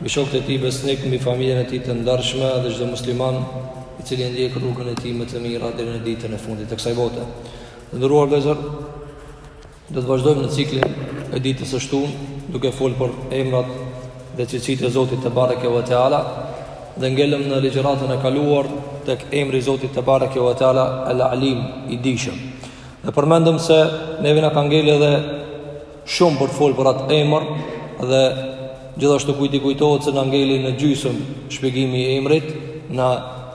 Mbi shokët e tij besnik, mbi familjen e tij të ndershme dhe çdo musliman i cili ndjek rrugën e tij më të mirë deri në ditën e fundit të kësaj bote. Të nderuar vëllezër, do të vazhdojmë në ciklin e ditës së shtunë duke folë për emrat dhe cilësitë e Zotit Tebareke ve Teala dhe ngelëm në ligjëratën e kaluar tek emri i Zotit Tebareke ve Teala El Alim i Dishëm. Dhe përmendëm se neve na ka ngelë edhe shumë për të folë për atë emër dhe gjithashtu kujti kujtohet se na ngeli në gjysëm shpjegimi i emrit në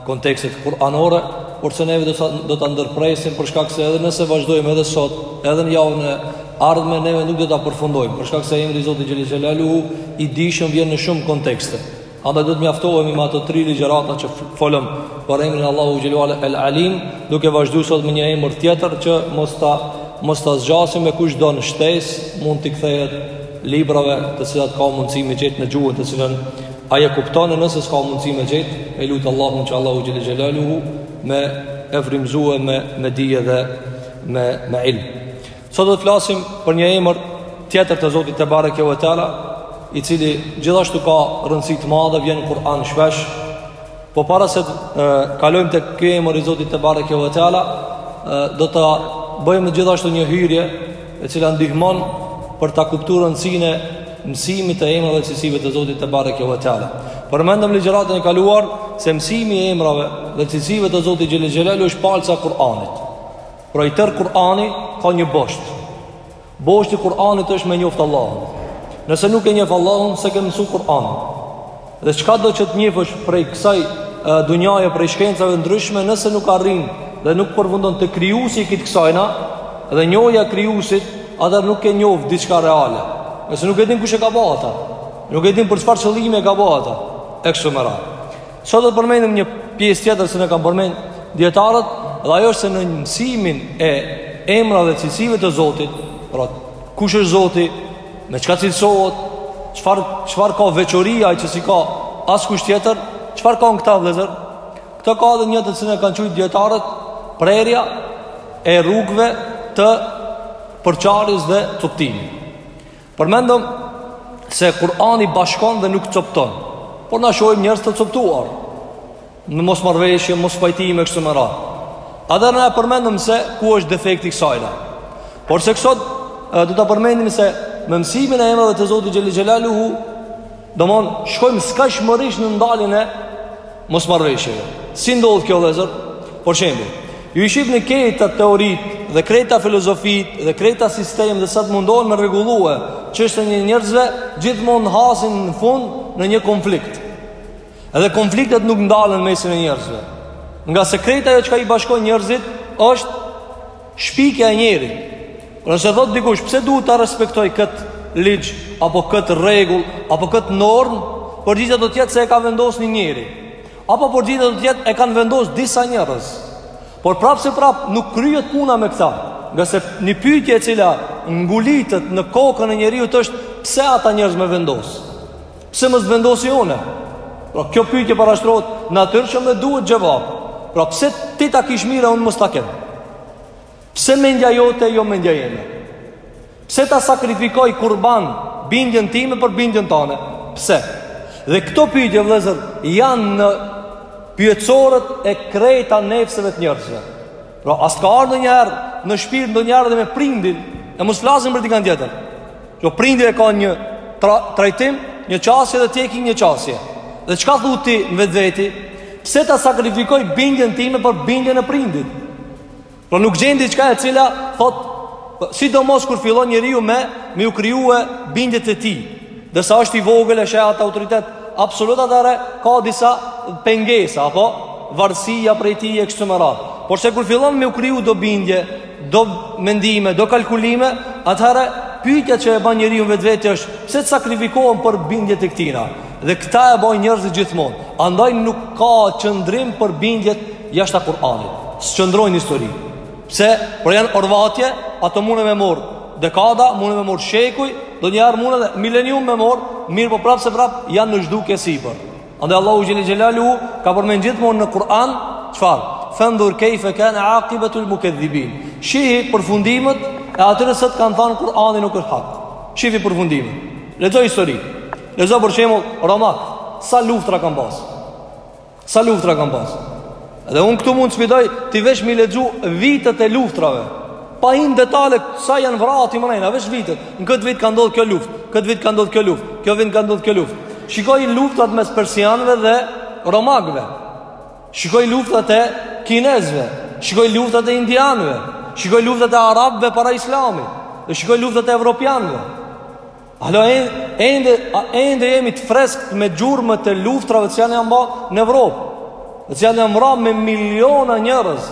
kontekstet kuranore, por se neve do ta ndërpresim për shkak se edhe nëse vazhdojmë edhe sot, edhe në javën e ardhme, neve nuk do ta përfundojmë, për shkak se emri i Zotit Xhele Xhelaluhu i dishëm vjen në shumë kontekste. Andaj do të mjaftohemi me ato tri ligjërata që folëm për emrin e Allahut Teala El Alim, duke vazhdu sot me një emër tjetër që mos ta, mos ta zgjasim e kush don shtesë, mund t'i kthehet librave të cilat ka mundësi me gjetë në gjuhën të cilën ai e kupton e nëse s'ka mundësi me gjetë, e lut Allahun që Allahu Xhele Xhelaluhu me e frymëzue me, me dije dhe me, me ilm. Sot do të flasim për një emër tjetër të Zotit Tebareke ve Teala, i cili gjithashtu ka rëndësi të madhe, vjen në Kur'an shpesh. Po para se të kalojmë te ky emër i Zotit Tebareke ve Teala, do të bëjmë gjithashtu një hyrje e cila ndihmon për ta kuptu rëndësinë e mësimit të emrave dhe cilësive të Zotit Tebareke ve Teala. Përmendëm në ligjëratën e kaluar se mësimi i emrave dhe cilësive të Zotit Xhele Xhelaluhu është palca e Kur'anit. Pra i tërë Kur'ani ka një bosht Boshti i Kur'anit është me njoftë Allahun Nëse nuk e njeh Allahun, s'e ke mësu Kur'anin Dhe çkado që të njohësh prej kësaj dunjaje, prej shkencave të ndryshme Nëse nuk arrin dhe nuk përfundon te krijusi i gjithë kësajna Dhe njohja e krijusit, atëherë nuk ke njoftë diçka reale Nëse nuk e din kush e ka ba ata Nuk e din për çfarë qëllimi e ka ba ata E kështu me Sot do të përmendim një pjesë tjetër të cilën kanë përmend dietarët, dhe ajo është se në mësimin e emrave dhe cilësive të Zotit, pra kush është Zoti, me çka cilësohet, çfarë çfarë ka veçori ai që s'i ka askush tjetër, çfarë kanë këta vëllezër? Këto ka edhe një të cilën e kanë qujt dietarët prerja e rrugëve të përçarjes dhe coptimit. Përmendëm se Kurani bashkon dhe nuk copton Por na shohim njerëz të coptuar Në mosmarrëveshje, mospajtime, kështu me radhë Atëherë na e përmendëm se ku është defekti i kësajna Por se kësot do ta përmendim se Me mësimin e emrave të Zotit Xhele Xhelaluhu Domon, shkojmë s'ka si mërrish në ndaljen e mosmarrëveshjeve Si ndodh kjo vëllezër Për shembull Ju i shihni krejta teoritë Dhe krejta filozofitë Dhe krejta sistem Dhe sa të mundohen me rregullue çështjen e njerëzve Gjithmonë hasin në fund Në një konflikt Edhe konfliktet nuk ndalen n'mesin e njerëzve Ngase krejt ajo çka i bashkon njerëzit është Shpikja e njerit. Por nëse thotë dikush, pse duhet ta respektoj këtë ligj, apo këtë rregull, apo këtë normë, përgjigjja do t'jetë se e ka vendos një njeri. Apo përgjigjja do t'jetë e kanë vendos disa njerëz. Por prapëseprapë nuk kryhet puna me këta. Ngase një pytje e cila ngulitet në kokën e njeriut është pse ata njerëz me vendosë. Pse mos vendosi unë? Pra kjo pyetje parashtrohet natyrshëm e duhet xhevap. Pra pse ti ta kish mirë e unë mos ta kem? Pse mendja jote jo mendja jeme? Pse ta sakrifikoj kurban bindjen time për bindjen tane? Pse? Dhe këto pyetje vëllezër janë në pyetësorët e krejta nefseve të njerëzve. Pra a s't'ka ardhë ndonjëherë në shpirt ndonjëherë edhe me prindin E mos t'flasim për dikën tjetër Që prindi e ka një tra, trajtim, një qasje dhe ti e ki një qasje Dhe çka thu ti në vetveti Pse ta sakrifikoj bindjen time për bindjen e prindit Pra nuk gjen diçka e cila thotë Sidomos kur fillon njeriu me me iu krijue bindjet e tij Dhe sa është i vogël e sheh atë autoritet absolut atëherë ka disa pengesa Apo varsia prej tij e kështu me radhë Porse kur fillon me u kriju do bindje Do mendime, do kalkulime Atëherë pytja që e ban njeriu në vetvete është Pse të sakrifikohem për bindjet e këtina Dhe këta e bojnë njerëzit gjithmonë Andaj nuk ka qëndrim për bindjet jashta Kur'anit S'qëndrojnë n'histori Pse, por janë orvatje, ato mune me morë dekada, mune me morë shekuj, ndonjëherë mun edhe milenium me morë, mirëpo prapëseprapë janë në zhdukje e sipër. Andaj Allahu Xhele Xhelaluhu ka përmend gjithmonë në Kur'an, çfarë? Fendhur kejfe kane akibetul mukedhibin. Shihi përfundimet e atyre cilët kanë thanë Kur'ani nuk është hak. Shihi përfundimet. Lexo histori. Lexo për shembull romakët. Sa luftra kanë pasë. Sa luftra kanë pas Dhe unë këtu mund të sfidoj Ti veç me i lexu vitet e luftrave Pa hi n'detale sa janë vra aty mrena Veç vitet Në këtë vit ka ndodhë kjo luft Këtë vit ka ndodhë kjo luft Kjo vit ka ndodhë kjo luft Shikoji luftrat mes persianve dhe romakëve Shikoji luftrat e kinezve Shikoji luftrat e indianve Shikoji luftrat e arabve para islamit Dhe shikoji luftrat e evropianve Hala, ende, ende jemi të freskët me gjurmët e luftrave që janë janë ba në Evropë. Dhe që janë janë vra me miliona njerëz.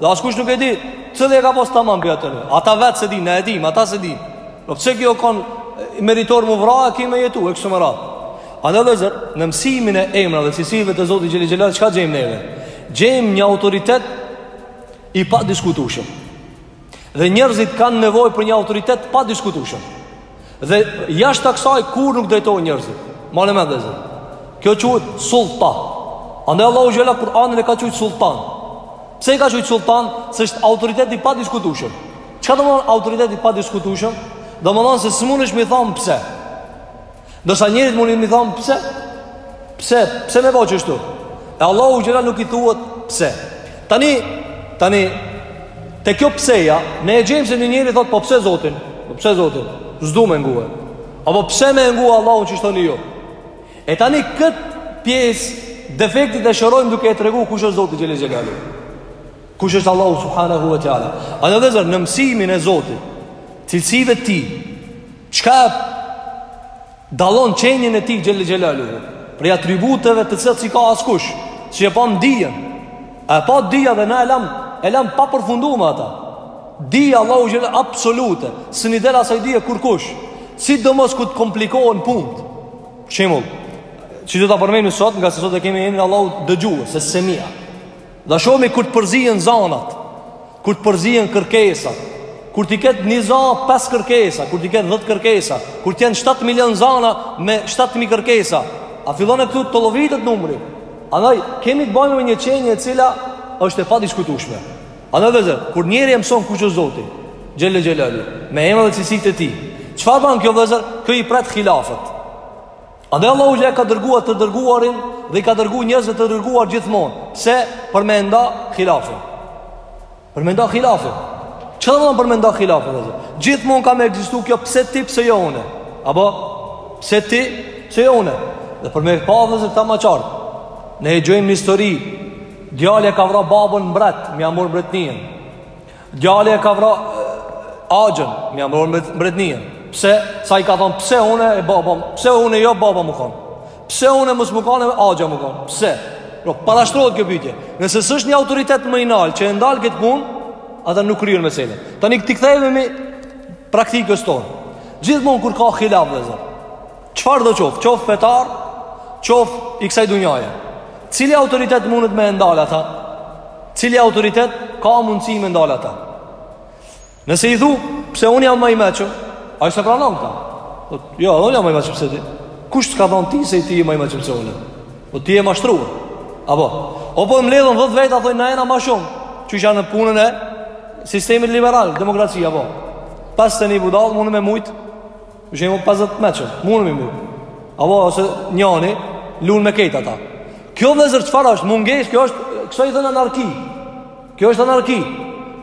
Dhe askush nuk e di, cili e ka pas tamam prej atyne. Ata vetë s'e din, ne e dimë, ata s'e din. Po pse ky u konë meritor m'u vra, e ky me jetu, e kështu me radhë. Andaj vllezër, në mësimin e emra dhe cilësive të Zotit Xhele Xhelaluhu, çka gjejmë neve? Gjejmë një autoritet i padiskutueshëm. Dhe njerëzit kanë nevojë për një autoritet të padiskutueshëm. Dhe jashtë kësaj kur nuk drejtohen njerëzit. Mane men vllezër. Kjo quhet sultan. Andaj Allahu xhele Kur'anin e ka qujt sultan. Pse e ka qujt sultan? Se është autoritet i padiskutueshëm. Çka domethanë autoritet i padiskutueshëm? Domethanë se s'munesh me i thanë pse. Ndërsa njerit mundesh me i thonë pse? Pse? Pse me bo qështu? E Allahut xhele nuk i thuhet pse? Tani, tani, te kjo pseja, ne e gjejmë se një njeri thotë, po pse zotin? Po pse zotin? S'du me ngue. Apo pse me ngue Allahun qysh thoni ju? E tani këtë pjesë defektit e shërojmë duke e tregu kush është Zoti Xhele Xhelaluhu. Kush është Allahu Subhanahu wa Teala. Andaj vllezër, në mësimin e Zotit, cilësive të tij, Çka e dallon qenien e tij Xhele Xhelaluhu? Prej atributeve të cilat s'i ka askush, si e pamë dijen. A e pa dija dhe na e lamë, e lamë pa përfundu me ata. Dija e Allahut Xhele absolute, s'mun i del asaj dije kurkush. Sidomos kur të komplikohen punët. Për shembull, si do ta përmendim sot, nga se sot e kemi emrin Allahu dëgjues, Es-Semia. Dhe shohmi kur të përzihen zanat, kur të përzihen kërkesat, kur t'i ketë një za pesë kërkesa, kur t'i ketë 10 kërkesa, kur të jenë 7 milion zana me 7000 kërkesa, a fillon e këtu tollovitet numri? Andaj kemi të bëjmë me një qenie e cila është e padiskutueshme. Andaj vllezër, kur njeri e mëson kush është Zoti, Xhele Xhelaluhu, me emrat dhe cilësitë e tij, çfarë ban kjo vllezër? Kjo i pret hilafet. Andaj Allahu xhele ka dërguar të dërguarin dhe i ka dërgu njerëzve të dërguar gjithmonë. Pse? Për me nda hilafin. Për me nda hilafin. Çka domethanë për me nda hilafin? Gjithmonë ka me ekzistu kjo pse ti pse jo unë. Apo pse ti pse jo unë? Dhe për me pa vllezër këta ma qartë. Ne e gjejmë n'histori. Djali e ka vra babën mbret, me ia marrë mbretninë. Djali e ka vra axhën Me ia marrë mbretninë Pse Se ai ka thonë Pse une e baba Pse une jo baba me konë Pse une mos me konë e axha me konë Pse Pra, po, parashtrohet kjo pytje Nëse s'është një autoritet ma i naltë Që e ndal këtë punë Ata nuk e kryjnë meselen Tani t'i kthehemi praktikës tonë Gjithmonë kur ka hilaf vllezër Çfarëdo qoftë, qoftë fetar, qoftë i kësaj dunjaje. Cili autoritet mundet me ndal ata? Cili autoritet ka mundësi me ndal ata? Nëse i thu, pse unë jam ma i meçëm, ai s'e pranon këtë. Po, jo, unë jam ma i meçëm se ti. Kush të ka thonë ty se ti je ma i meçëm se unë? Po ti je mashtruar. Apo, apo mblidhen 10 veta thonë na jena më shumë, qysh në punën e sistemit liberal, demokracia apo. 51 budall, mund me mujt Për shembull 50 t'meçëm, mund me mujt. Apo se njani lun me krejt ata. Kjo vëllezër çfarë është? Mungesë, kjo është kësaj i thonë anarki. Kjo është anarki.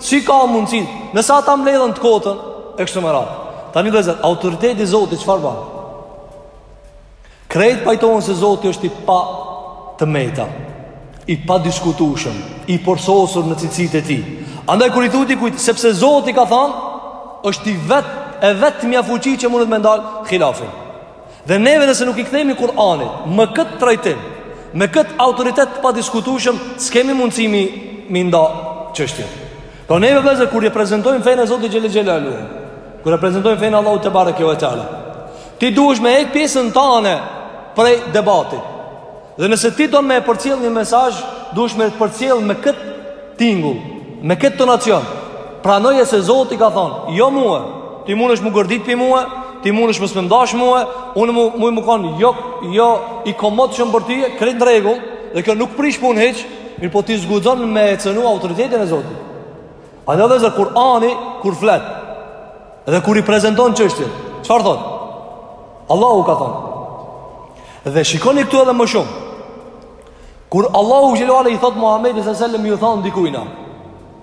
Si ka mundësi? Nëse ata mbledhën të kotën e kështu me radhë. Tani vëllezër, autoriteti i Zotit çfarë bën? Krejt pajtohen se Zoti është i pa të meta, i padiskutushëm, i përsosur në cilësitë e tij. Andaj kur i thu ti kujt, sepse Zoti ka thanë, është i vet, e vetmja fuqi që mundet me ndalë hilafin. Dhe neve nëse nuk i kthehemi Kur'anit, me këtë trajtim, me këtë autoritet të padiskutushëm, s'kemi mundësi mi mi nda çështjet. Po neve vëllezër kur reprezentojmë fenë e Zotit Xhele Xhelaluhu, kur reprezentojmë fenë e Allahut tebareke ve teala. Ti duhesh me hek pjesën tane prej debatit. Dhe nëse ti do me përcjell një mesazh, duhesh me përcjell me kët tingull, me kët tonacion. Pranoje se Zoti ka thonë, jo mua, ti mundesh mu gërdit pi mua, ti mundesh mos me m'dasht mua, unë më më më kon jo jo i komodshëm për ty, krejt n'rregull, dhe kjo nuk prish punë hiç, Mirëpo ti s'guxon me e cënu autoritetin e Zotit. Andaj vëllezër Kurani, kur flet, dhe kur i prezenton çështjen, çfarë thot? Allahu ka thon. Dhe shikoni këtu edhe më shumë. Kur Allahu xhelaluhu i thot Muhammedit sallallahu alejhi ve sellem ju thonë dikujna,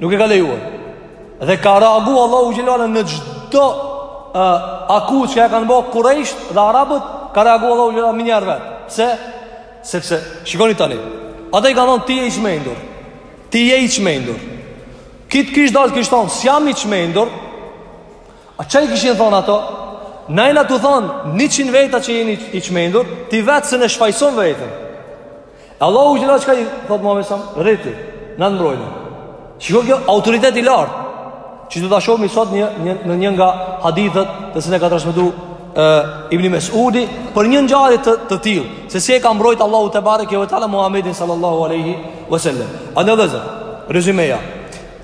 Nuk e ka lejuar. Dhe ka reagu Allahu Xhelaluhu në çdo uh, akuzë që e kanë bo kurejshët dhe arabët, ka reagu Allahu Xhelaluhu menjëherë vetë. Pse? Sepse, shikoni tani, ata i kanë thonë ti je i çmendur, ti je i çmendur. Ky t'kish dalë kish thonë, s'jam i çmendur, a çka i kishin thonë ata? Na jena tu thonë, njëqind veta që je i çmendur, ti vetë se në shfajson veten. Allahu xhelaluhu çka i thot Muhamedit alejhi selam Rri ti, na t'mbrojna Shiko kjo autoritet i lartë Që do ta shohim sot një, një, në një nga hadithet Të cilën e ka transmetu e, Ibni Mesudi Për një ngjarje të, të tillë Se si e ka mbrojtë Allahu tebareke ve teala Muhammedin sallallahu alejhi ve sellem Andaj vëllezër, rezymeja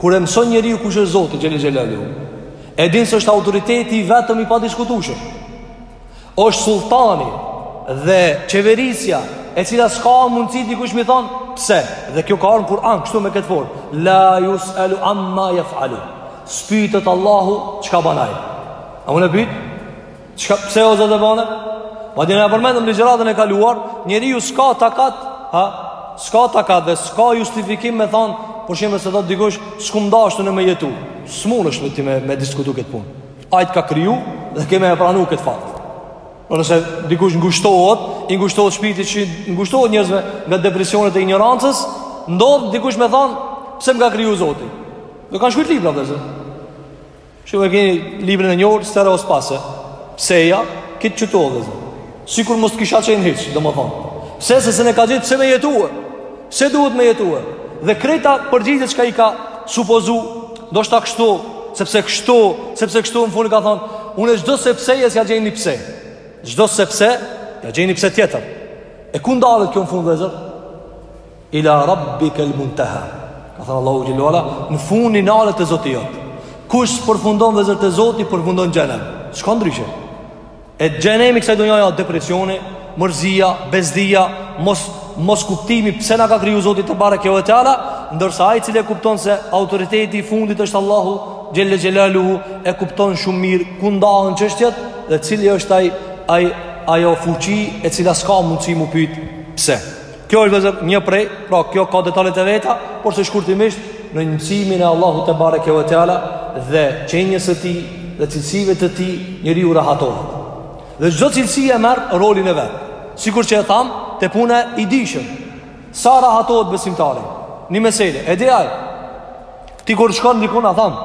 Kur e mëson njeriu kush është Zoti xhele xhelaluhu E din se është autoriteti i vetëm i padiskutushëm është sulltani dhe qeverisja e cila s'ka mundësi dikush m'i thonë pse dhe kjo ka ardhë n'Kur'an kështu me këtë formë la jus'elu amma jef'alu s'pytet Allahu çka ban ai a mun e pyt çka, pse o Zot e bane madje na e përmendëm në ligjëratën e kaluar njeriu s'ka takat ha, s'ka takat dhe s'ka justifikim me thonë për shembull se thotë dikush s'kom dasht unë me jetu s'munesh ti me, me diskutu këtë punë Ai të ka kriju dhe ke me e pranu këtë fakt. Por nëse dikush ngushtohet, i ngushtohet shpirti, që ngushtohet njerëzve nga depresionet e injorancës, ndodh dikush me thon, pse më ka kriju Zoti? Do kanë shkruar libra vllezër. Siç e kemi librin e njohur Sterjo Spasse. Pseja këtë çuto vllezër? Sikur mos të kisha qenë hiç, domethënë. Pse se s'un e ka gjet pse me jetue? Pse duhet me jetue? Dhe krejta përgjigjet çka i ka supozu, ndoshta kështu, sepse kështu, sepse kështu në fund ka thonë, unë çdo sepsejes ja gjej ni pse. Çdo sepse ja gjej ni pse tjetër. E ku ndalet kjo në fund vllezër? Ila rabbika al-muntaha. Ka thënë Allahu xhel-le ue ala, në fund ndalet te Zoti jot. Kush s'përfundon vllezër te Zoti përfundon n'xhehenem. S'ka ndryshe. E xhehenemi i kësaj dunjaje o depresioni, mërzia, bezdia, mos, mos kuptimi pse na ka kriju Zoti tebareke ue teala, ndërsa ai i cili e kupton se autoriteti i fundit është Allahu, xhel-le xhelaluhu e kupton shumë mirë, ku ndahen çështjet dhe cili është ai, ai, ajo fuqi e cila s'ka mundësi m'u pytë pse. Kjo është vllezër një prej, pra kjo ka detalet e veta, por se shkurtimisht në mësimin e Allahut tebareke ue teala dhe qenies së tij dhe cilësive të tij njeriu rahatohet. Dhe çdo cilësi e merr rolin e vet. Sikur që e thamë, te puna i Dijshëm. Sa rahatohet besimtari? Një mesele, e di Ai. Ti kur shkon diku, na thamë,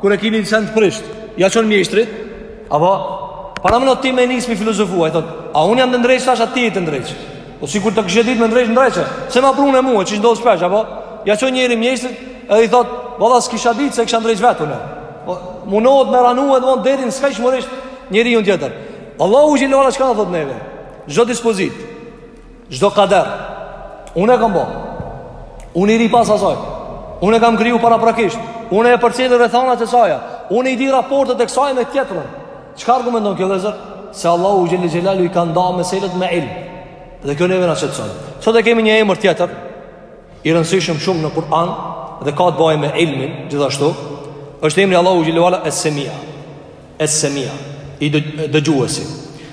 kur e ki ni sen të prishtë, ja çon mjeshtrit, a po, parameno ti me nisë m'i filozofu, ai thotë, a unë jam tu e ndreq tash a ti je tu e ndreq. Po sikur ta kishe ditë me ndreq, ndreqe. Pse ma prune mua, siç ndodh shpesh a po? Ja çon njeri mjeshtrit, edhe i thot, "Valla s'kisha ditë se kisha ndreq vet un." Po mundohet me ranue domethanë deri në skajshmërisht njeriun tjetër. Allahu xhel-le ue ala çka na thot neve. Çdo dispozit, çdo kader. Unë e kam bo. Unë i rri pas asaj. Unë e kam kriju paraprakisht. Unë e përcjelli rrethanat e saja. Unë i di raportet e kësaj me tjetrën. Çka argumenton kjo vëllazër? Se Allahu xhel-le xhelaluhu i ka nda meselet me ilm. Dhe kjo neve na qetëson. Sot e kemi një emër tjetër i rëndësishëm shumë në Kur'an dhe ka të bëjë me ilmin gjithashtu. Është emri i Allahut xhel-le ue ala es-semia. Es-semia, i dëgjuesi.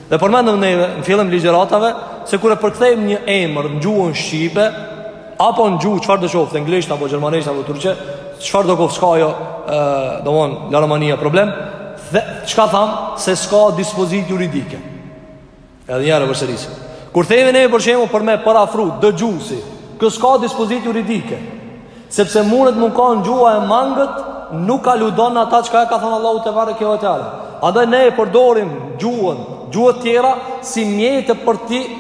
Dhe përmendëm ne në fillim t'ligjëratave se kur e përkthejmë një emër në gjuhën shqipe, apo në gjuhë çfarëdo koft anglisht apo gjermanisht apo turqe çfarëdo koftë ajo domethonë la romania problem dhe çka tham se s'ka dispozitë juridike edhe një herë përsëris kur themi ne për shembull për me parafru dëgjuesi kjo s'ka dispozitë juridike sepse mundet mund kanë gjuha e mangët nuk aludon ata çka e ka thanë Allahu tebareke ve teala andaj ne e përdorim gjuhën gjuhët tjera si mjete për t'i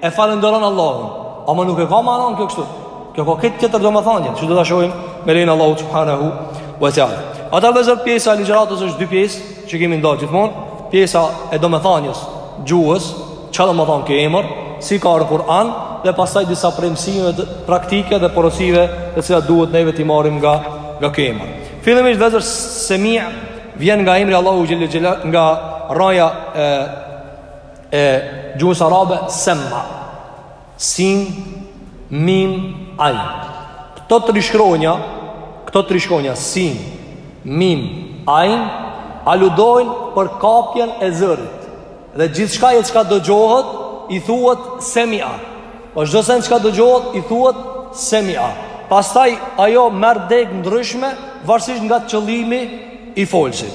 e falënderon Allahun. Ama nuk e ka manën kjo kështu? Kjo ka këtë tjetër domethanie, që do ta shohim me lejen Allahu subhanahu wa taala. Atëherë pjesa e ligjëratës është dy pjesë që kemi nda gjithmonë, pjesa e domethanies gjuhës, çka domethan ky emër, si ka ardh në Kur'an dhe pastaj disa përmësime praktike dhe porosive të cilat duhet neve t'i marrim nga nga ky emër. Fillimisht vetë Semia vjen nga emri Allahu xhel xhel nga rraja e e gjuhës arabe semma sin mim ajn këto tri shkronja këto tri shkronja sin mim ajn aludojnë për kapjen e zërit dhe gjithçka që çka dëgjohet i thuhet semia po çdo sen çka dëgjohet i thuhet semia pastaj ajo merr degë ndryshme varësisht nga qëllimi i folësit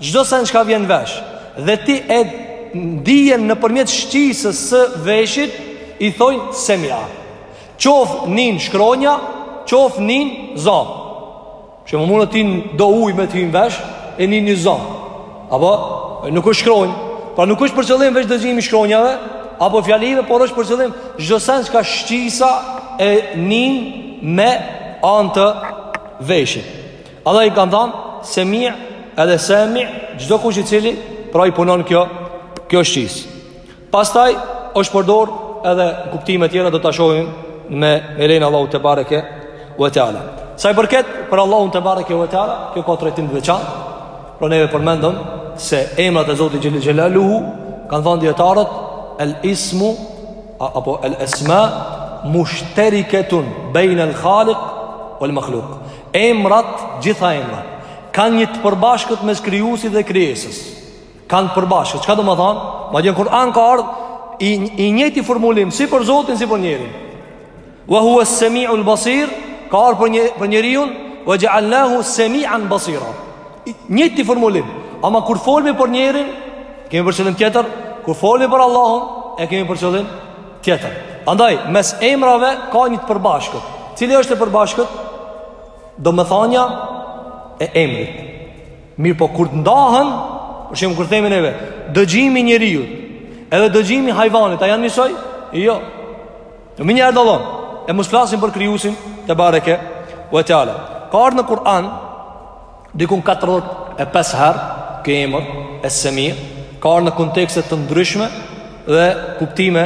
Çdo sen çka vjen n'vesh dhe ti e ndijen nëpërmjet shqisës së veshit i thojnë semia. Qoft nin shkronja, qoft nin za. Se mun me t'hi do ujë me t'hi në vesh e nin një za. Apo nuk është shkronjë, pra nuk është për qëllim veç dëgjimi shkronjave, apo fjalive, por është për qëllim çdo sen çka shqisa e nin me anë të veshit. Edhe i kanë thanë semi edhe semi çdokush i cili pra i punon kjo kjo shqis. Pastaj është përdor edhe kuptime tjera do ta shohim me me lejen Allahu tebareke ve teala. Sa i përket për Allahun tebareke ve teala, kjo ka trajtim të veçantë. Pra neve përmendëm se emrat e Zotit Xhele Xhelaluhu kanë thanë dijetarët el ismu apo el esma mushteriketun bejne el khalik ve el makhluk Emrat, gjitha emrat, kanë një të përbashkët mes krijuesit dhe krijesës. Kanë të përbashkët. Çka domethan? Madje n'Kur'an ka ardh i i njëjti formulim si për Zotin si për njerin. Wa huwa as-sami'ul basir, ka ardh për një për njeriun, wa ja'alnahu sami'an basira. I njëjti formulim. Ama kur folmi për njerin, kemi për qëllim tjetër, kur folmi për Allahun, e kemi për qëllim Tjetër. Andaj, mes emrave ka një të përbashkët. Cili është e përbashkët? Domethanja e emrit. Mirëpo, kur të ndahen, për shembul kur themi neve, dëgjimi i njeriut, edhe dëgjimi i hajvanit, a janë njësoj? Jo. Menjëherë dallon, e mos të flasim për Krijuesin tebareke ve teala. Ka ardhë në Kur'an, Dikun katërdhjetë e pesë herë ky emër Es-Semi ka ardhur në kontekste të ndryshme dhe kuptime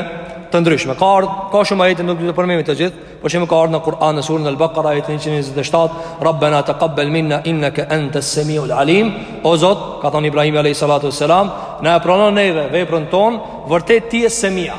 të ndryshme. Ka ardhur ka shumë ajete nuk do t'i përmendim të gjithë, për shembul ka ardhur në Kur'an në surën Al-Baqara ajetin 127, Rabbana taqabbal minna innaka antas samiul alim. O Zot, ka thënë Ibrahimi alayhi salatu wassalam, na e pranon neve veprën tonë, vërtet ti je Semia.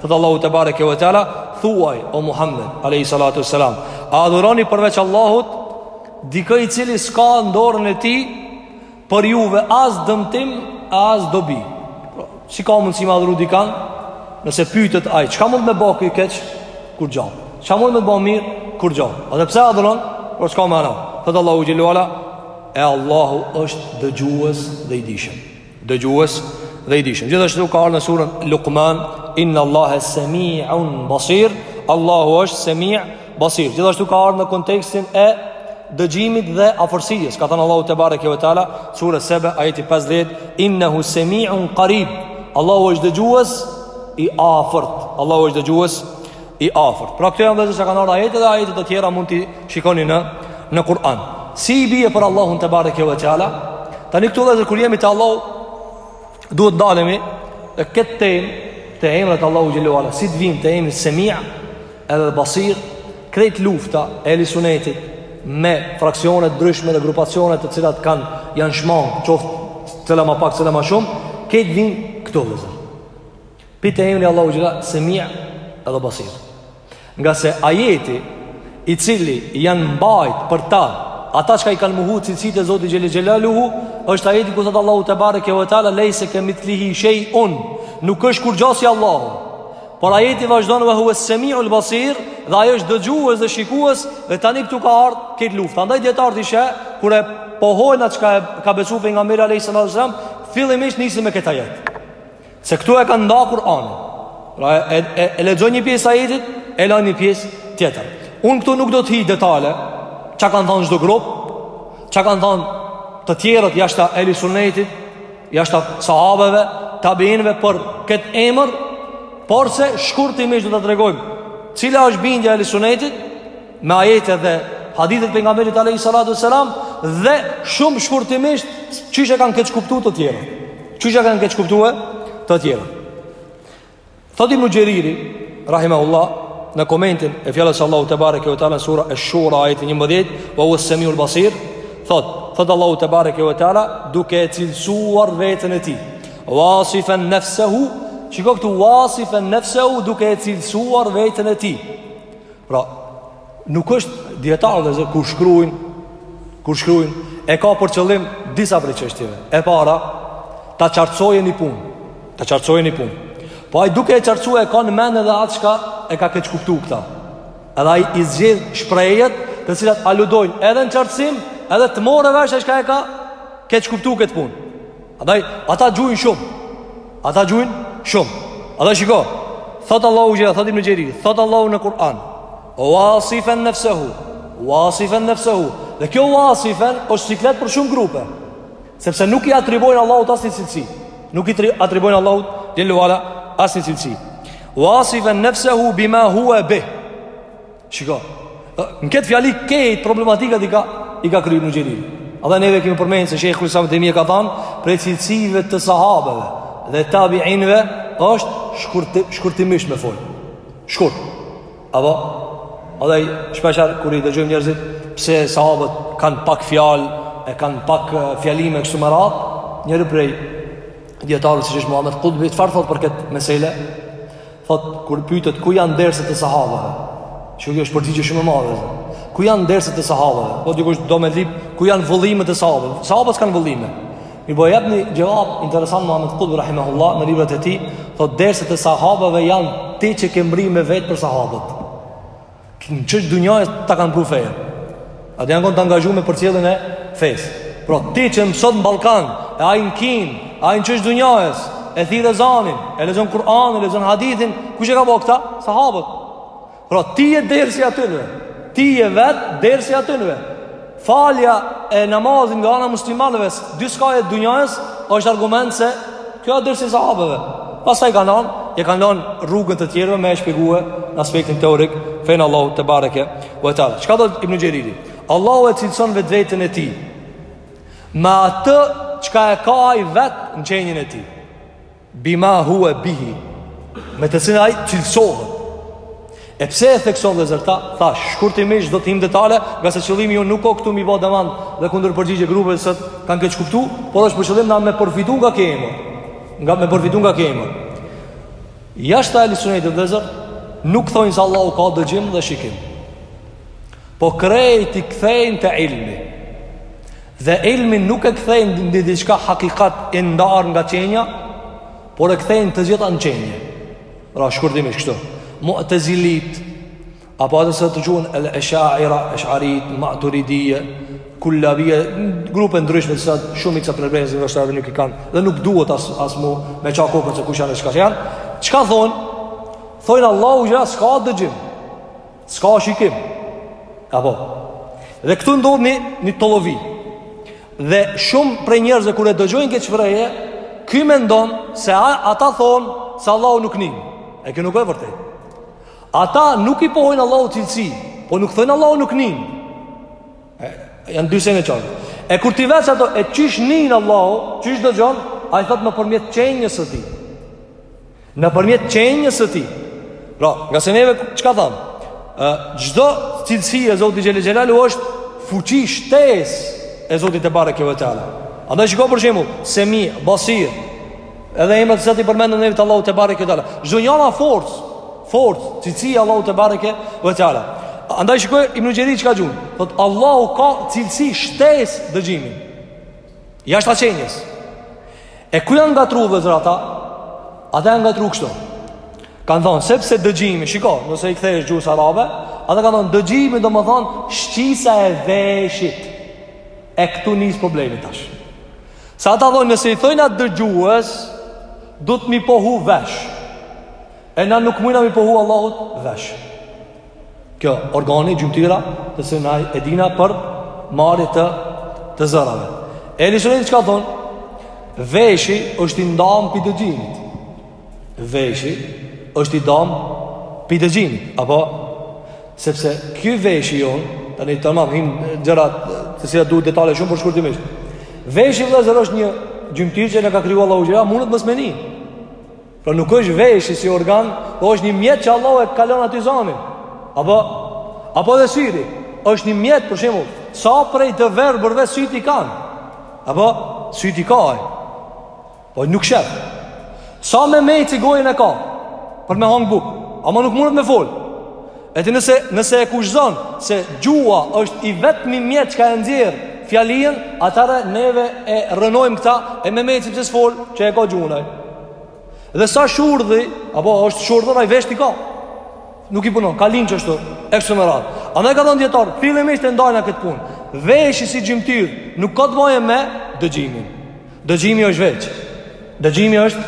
Thotë Allahu tebareke ve teala Thuaj o Muhammed alejhi salatu ve selam A adhuroni përveç Allahut Dikë i cili s'ka n'dorën e tij Për juve as dëmtim As dobi pra, Si ka mundësi me adhuru dikan Nëse pytet ai çka mund me ba ky keq? Kurgja. Çka mund me të ba ky mirë? Kurgja. A dhe pse adhuron Po s'ka mana. Thotë Allahu xhelle ve ala E Allahu është dëgjues dhe i dijshëm Dëgjues dhe i dijshëm. Gjithashtu ka ardhur në surën Luqman, Inna Allahe semi'un basir, Allahu është semi' basir. Gjithashtu ka ardhur në kontekstin e dëgjimit dhe afërsisë. Ka thënë Allahu tebareke ve teala, sura Sebe, ajeti 50, Innahu semi'un qarib. Allahu është dëgjues i afërt. Allahu është dëgjues i afërt. Pra këto janë, vëllezër, që kanë ardhur ajete dhe ajete të tjera mund t'i shikoni në në Kur'an. Si i bie për Allahun tebareke ve teala? Tani këtu vëllezër kur jemi te Allahu duhet dalemi dhe kur të jemi te emrat e Allahut xhelle ve ala, si të vijmë te emri Semia edhe Basir, krejt lufta e Ehli Sunnetit me fraksionet e ndryshme dhe grupacionet të cilat kanë janë shmang, qoftë cili ma pak, cili ma shumë, kur të vijmë këtu vëllezër. Bie te emri i Allahut xhelle ve ala Semi edhe Basir. Ngase ajeti i cili janë mbajt për ta, ata çka i kanë mohu cilësitë e Zotit xhelle xhelaluhu, është ajeti ku thotë Allahu tebareke ve teala, lejse kemithlihi shej'un, nuk është kurgja si Allahu. Por ajeti vazhdon ve hues-semiul basir, dhe Ai është dëgjues dhe shikues, dhe tani këtu ka ardhë krejt lufta. Andaj dijetarët i sheh, kur e pohojnë atë çka, ka besu Pejgamberi alejhi salatu ve selam, fillimisht nisin me këtë ajet. Se këtu e kanë nda Kur'anin. Pra e, e, e lexojnë një pjesë të ajetit, e lanë një pjesë tjetër. Unë këtu nuk do të hy në detale, çka kanë thënë çdo grup, çka kanë thënë të tjerët jashtë Ehli Sunnetit, jashtë sahabeve, tabiinëve për këtë emër, porse shkurtimisht do ta tregojmë cila është bindja e Ehli Sunnetit me ajete dhe hadithet Pejgamberit Alejhi Salatu Selam dhe shumë shkurtimisht qysh e kanë keqkuptu të tjerët qysh e kanë keqkuptue të tjerët Thotë Ibnu Xheriri Rahimehullah në komentin e fjalës Allahut tebareke ve teala sura Esh-Shura ajeti njëmbëdhjetë ve huve semiul basir thot, thot Allahu tebareke ve teala duke e cilësuar veten e tij wasifen nefsehu shiko këtu wasifen nefsehu duke e cilësuar veten e tij Pra, nuk është dijetarët kur shkruajn, kur shkruajn e ka për qëllim disa prej çështjeve. E para, ta qartësojë një punë, ta qartësojë një punë. Po ai duke e qartësuar e ka në mend edhe atë çka e ka keqkuptu këta. Edhe ai i zgjedh shprehjet, të cilat aludojnë edhe në qartësim, edhe të marrë vesh çka e ka keqkuptu këtë punë. Andaj, ata gjujnë shumë Ata gjujnë shumë Andaj, shiko Thotë Allahu gjitha, thotë Ibn Xherir Thotë Allahu në Kur'an Wasifen nefsehu Wasifen nefsehu Dhe kjo wasifen është siklet për shumë grupe Sepse nuk i atribojnë Allahut asnjë cilësi Nuk i atribojnë Allahut xhelle ve ala asnjë cilësi Wasifen nefsehu bima huwa bih Shiko, në këtë fjali krejt problematikat i ka, i ka kry Ibn Xheriri. Edhe neve kemi përmend se Shejhul Islam Ibn Tejmije ka thanë, prej cilësive të sahabeve dhe tabiinëve, është shkurti, shkurtimisht me folë. Shkurt. Apo, edhe shpeshherë kur i dëgjojmë njerëzit, pse sahabet kanë pak fjalë, e kanë pak fjalime kështu me radhë, njëri prej dijetarëve siç është Muhammed Kutbi, çfarë thotë për këtë mesele? Thot kur pyetet ku janë derset e sahabeve. Kjo është përgjigje shumë e madhe. Ku janë derset e sahabeve? Po dikush do me lyp ku janë vëllimet e sahabeve. Sahabët s'kanë vëllime. Mirëpo jep ni xhevap interesant Muhammed Kutb rahimahullah në librat e tij, thot derset e sahabeve janë ti që ke mbri me vet për sahabët. Në qosh të dunjasë ta kanë pru fenë. Ata janë konë të angazhu me përcjelljen e fesë. Pra ti që sot në Ballkan, e ai në Kinë, e ai në qosh të dunjasë, e thirr ezanin, e lexon Kur'anin, e lexon Hadithin, kush e ka bo këta? Sahabët. Pra ti je dersi i atynve, ti je vetë dersi i atynve. Falja e namazit nga ana e muslimanëve, dy skajet e dunjasë, është argument se kjo është dersi i sahabeve. Pastaj kanë lanë, ja kanë lanë rrugën të tjerëve me e shpjegue në aspektin teorik, fenë e Allahut tebareke ve teala. Çka thotë Ibnu Xheriri? Allahu e cilëson vetveten e tij, me atë çka e ka ai vetë në qenien e tij. Bima huwa bihi, me të cilën ai cilësohet. E pse e thekson vëllezër ta thash, shkurtimisht do të him n'detale, ngase qëllimi jonë nuk o këtu mi ba demant dhe kundërpërgjigje grupeve që e kanë keqkuptu, por është për qëllim na me përfitu nga tema, na me përfitu nga tema. Jashtë Ehli Sunetit vëllezër, nuk thonjë se Allahu ka dëgjim dhe shikim. Po krejt i kthejnë te ilmi Dhe ilmin nuk e kthejnë Në diçka hakikat e ndarë nga qenja Por e kthejnë të gjitha në qenje Pra shkurtimisht kështu Mutezilit Apo ato që quhen El Eshaira Esharit, Maturidije Kullabije Grupe ndryshme të cilat Shumica prej besimtarëve nuk i kanë Dhe nuk duhet as, as mu Me ça kokën se kush janë e çka janë Çka thonë Thonë Allahu gjitha s'ka dëgjim S'ka shikim. Apo. Dhe këtu ndodh një, një tollovi. Dhe shumë prej njerëzve kur e dëgjojnë këtë shprehje, ky mendon se a, ata thonë se Allahu nuk nin. E kjo nuk është vërtet. Ata nuk i pohojnë Allahut cilësi, po nuk thonë Allahu nuk nin. E, janë dy sene t'ndara. E kur t'i vetsh ata e qysh nin Allahu, qysh dëgjon, ai thot nëpërmjet qenies së tij. Nëpërmjet qenjës së tij Pra, ngase neve çka thamë Çdo cilësi e Zotit Xhele Xhelaluhu është fuqi shtesë e Zotit Tebareke ve Teala Andaj shiko për shembull, Semi, Basir Edhe emrat e tij përmendën neve të Allahu të Bare Kjo Vëtjala Gjdo njëma forcë, forcë, cilësi e Allahut Tebareke ve Teala Andaj shiko Ibn Xheriri çka thon Thot, Allahu ka cilësi shtesë dëgjimin Jashta qenjës E ku janë ngatrru vëllezër ata Ata janë ngatrru kështu Kanë thonë sepse dëgjimi Shiko nëse i kthehesh gjuhës arabe Ata kanë thonë dëgjimi domethonë Shqisa e veshit E këtu nis problemi tash Se ata thonë nëse i thojna dëgjuës Duhet m'i pohu vesh E na nuk mujna m'i pohu Allahut vesh Kjo, organi, gjymtyra Të cilën na e dina për marrje të, të zërave Ehli Suneti çka thonë Veshi është i ndamë pi dëgjimit Veshi është i ndamë pi dëgjimit Apo Sepse ky veshi jonë Tani tamam Him gjëra Të cilat duhet detale shumë por shkurtimisht Veshi vëllezër është një gjymtyrë që na ka kriju Allahu gjera Munet mos me ni Pra nuk është veshi si organ, po është një mjet që Allahu e kalon aty zanin. Apo apo dhe syri, është një mjet për shembull, sa prej të verbërve syt i kanë. Apo syt i ka. Po nuk shef. Sa memeci gojën e ka për me hangër bukë. Ama nuk mundet me fol. E ti nëse, nëse e kushzon se gjuha është i vetmi mjet çka e nxjerr fjalien, atëherë neve e rrënojmë këta e memeci që s'fol që e ka gjuhën ai. Dhe sa shurdhi, apo është shurdhën, ai vesht i ka. Nuk i punon, ka lind qashtu e kështu me radhë. Ama e ka dhënë dijetar, fillimisht e ndajna këtë punë. Veshi si gjymtyrë, nuk ka të bojë me dëgjimin. Dëgjimi është veç. Dëgjimi është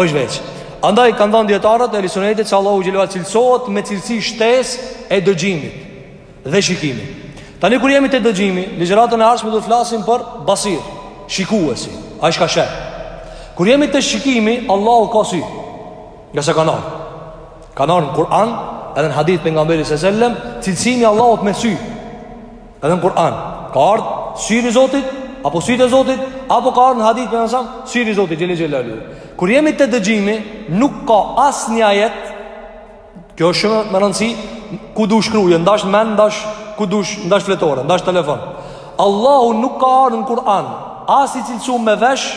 është veç. Andaj kanë dhënë dijetarët e Ehli Sunetit se Allahu xhelalu cilësohet me cilësi shtesë e dëgjimit dhe shikimit. Tani kur jemi te dëgjimi, ligjëratën e ardhshme do të flasim për basir, shikuesi, ai çka sheh. Kur jemi te shikimi, Allahu ka sy. Ngase ka ardh. Ka ardh në Kur'an, edhe në hadith pejgamberit sallallahu alajhi wasallam, cilësimi Allahut me sy. Edhe në Kur'an ka ardh syri i Zotit apo sytë e Zotit apo ka ardh në hadith për shkak syri i Zotit xhelel xhelalu. Kur jemi te dëgjimi nuk ka asnjë ajet kjo është shumë me rëndësi ku dush shkruje ndash mend ndash ku dush ndash fletore ndash telefon. Allahu nuk ka ardh në Kur'an as i cilsu me vesh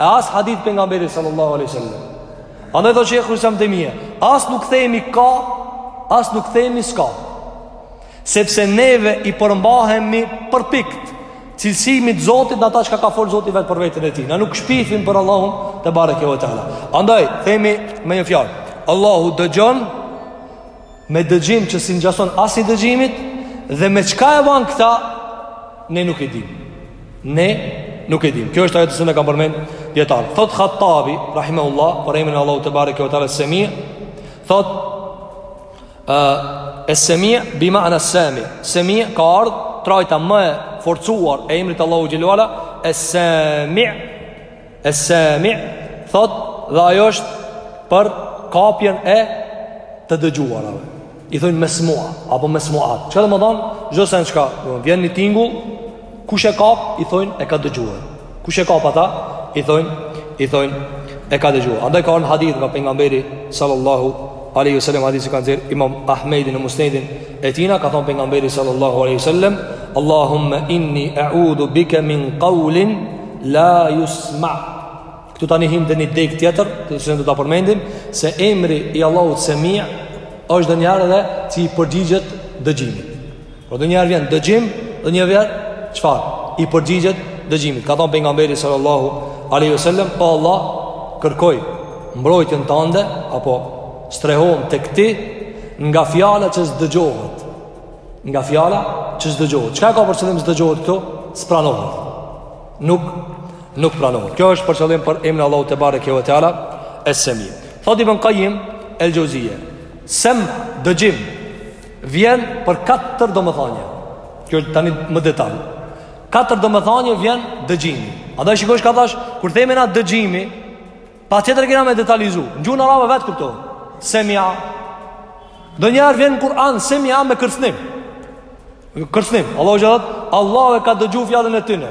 e as hadith pejgamberit sallallahu alaihi wasallam. Andaj thotë Shejhul Islam Tejmije. As nuk themi ka, as nuk themi s'ka. Sepse neve i përmbahemi përpikt cilësimit të Zotit në ata çka ka fol Zoti vetë për veten e tij. Na nuk shpifim për Allahun tebareke ve teala. Andaj themi me një fjalë, Allahu dëgjon me dëgjim që s'i ngjason asni dëgjimit dhe me çka e ban këta ne nuk e dim. Ne nuk e dim. Kjo është ajo që e kam përmend dijetar. Thot Khattabi, rahimahullah, për emrin e Allahut tebareke ve teala Es Semi', thot Es Semi' bi ma'na Sami. Semi' ka ardh trajta më e forcuar e emrit Allahu xhelalu ala Es Semi' Es Sami' thot dhe ajo është për kapjen e të dëgjuarave. I thojnë mesmua apo mesmuat. Çka do me thanë? Çdo send çka vjen një tingull Kush e kap, i thojnë e ka dëgjuar. Kush e kap ata, i thojnë, i thojnë e ka dëgjuar. Andaj ka në hadith nga pejgamberi sallallahu aleyhi sallam, hadith që ka nxjerr imam Ahmedi në musnedin e tina, ka thonë pejgamberi sallallahu aleyhi sallam, Allahumme inni eudhu bike min kaulin la yusma. Këtu tani him dhe një degë tjetër, të cilën do ta përmendim, se emri i Allahut Semi', është dhe njëherë edhe që i përgjigjet dëgjimit. Por ndonjëherë vjen dëgjim ndonjëherë çfar i përgjigjet dëgjimit. Ka thanë pejgamberi sallallahu aleyhi sallam, o Allah kërkoj mbrojtjen tande, apo strehohem tek ti nga fjala që s'dëgjohet. Nga fjala që s'dëgjohet. Çka ka për qëllim s'dëgjohet këtu? S'pranohet. Nuk, nuk pranohet. Kjo është për qëllim për emnin Allahu tebareke ue teala, es-Semi. Thot Ibn Kajim el Xhevzije, sem dëgjim, Vjen për katër domethënie. Kjo tani më detaj. Katër domethënie vjen dëgjimi. Andaj shiko çka thash kur themi na dëgjimi, patjetër kena me detalizu. Në gjuhën arabe vet kupto. Semia. Ndonjëherë vjen Kur'an semia me kërcënim. Kërcënim. Allahu xhele thot, Allahu e ka dëgju fjalën e tyne.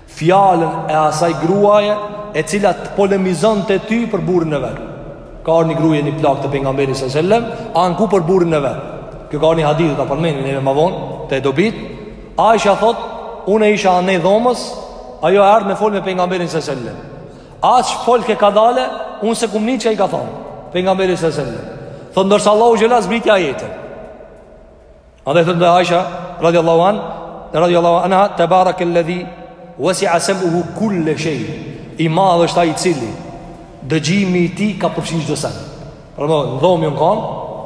fjalën e asaj gruaje e cila të polemizonte ty për burrin e vet. Ka ardh një gruje një plakë te pejgamberi së sellem, anku për burrin e vet. Kjo ka ardh në hadith, ta përmendi edhe ma vonë, te dobitë. Aisha thot, unë isha andej dhomës, ajo erdh me fol me pejgamberin së sellem. Aq folke kadale, unë s'e kam ni çka i ka thanë pejgamberit së sellem. Thot, ndërsa Allahu xhele zbriti ajetin. Andaj thotë dhe Aisha, radiallahu an, radiallahu anha, tebarekelledhi vesia sem'uhu kulle shej, i madhë është ai i cili, dëgjimi i tij ka përfshi çdo send. Pra, në dhomë jam kanë,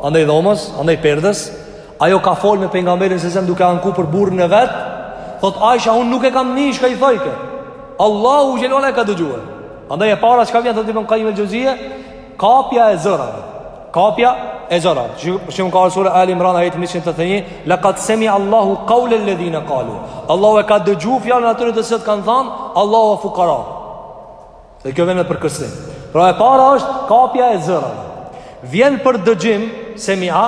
andej dhomës, andej perdes, ajo ka fol me pejgamberin së sellem duke anku për burrën e vet, thot Aisha, unë nuk e kam ni çka i thojke, Allahu xhelalu e ka dëgju. Andaj e para çka vjen, thot Ibn Kajim el Xhevzije, kapja e zërave. Kapja e zërave Shembull ka ardh sure Ali Imran ajeti 181 Lekad semia Allahu kaule ledhine kalu Allahu e ka dëgju fjalën e atyre të cilët kanë thanë Allahu fukara Dhe kjo vjen për kërcnim Pra e para është kapja e zërave Vjen për dëgjim Semia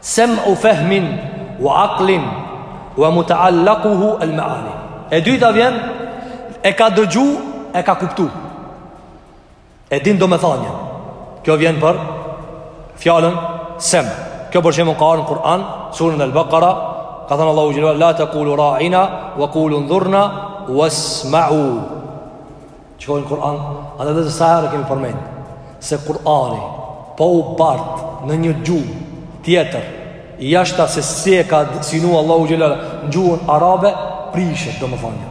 Sem'u fehmin ue aklin ue mutaallakuhu el meani E dyta vjen E ka dëgju E ka kuptu E din domethënien. Kjo vjen për fjalën sem. Kjo për shembull ka ardh në Kur'an, surën Al-Baqara, ka thënë Allahu xhelalu la taqulu ra'ina wa qulu ndhurna wasma'u. Çka në Kur'an? Andaj sa herë kemi përmend se Kur'ani po u bart në një gjuhë tjetër jashta se si e ka synu Allahu xhelalu në gjuhën arabe prishet domethënia.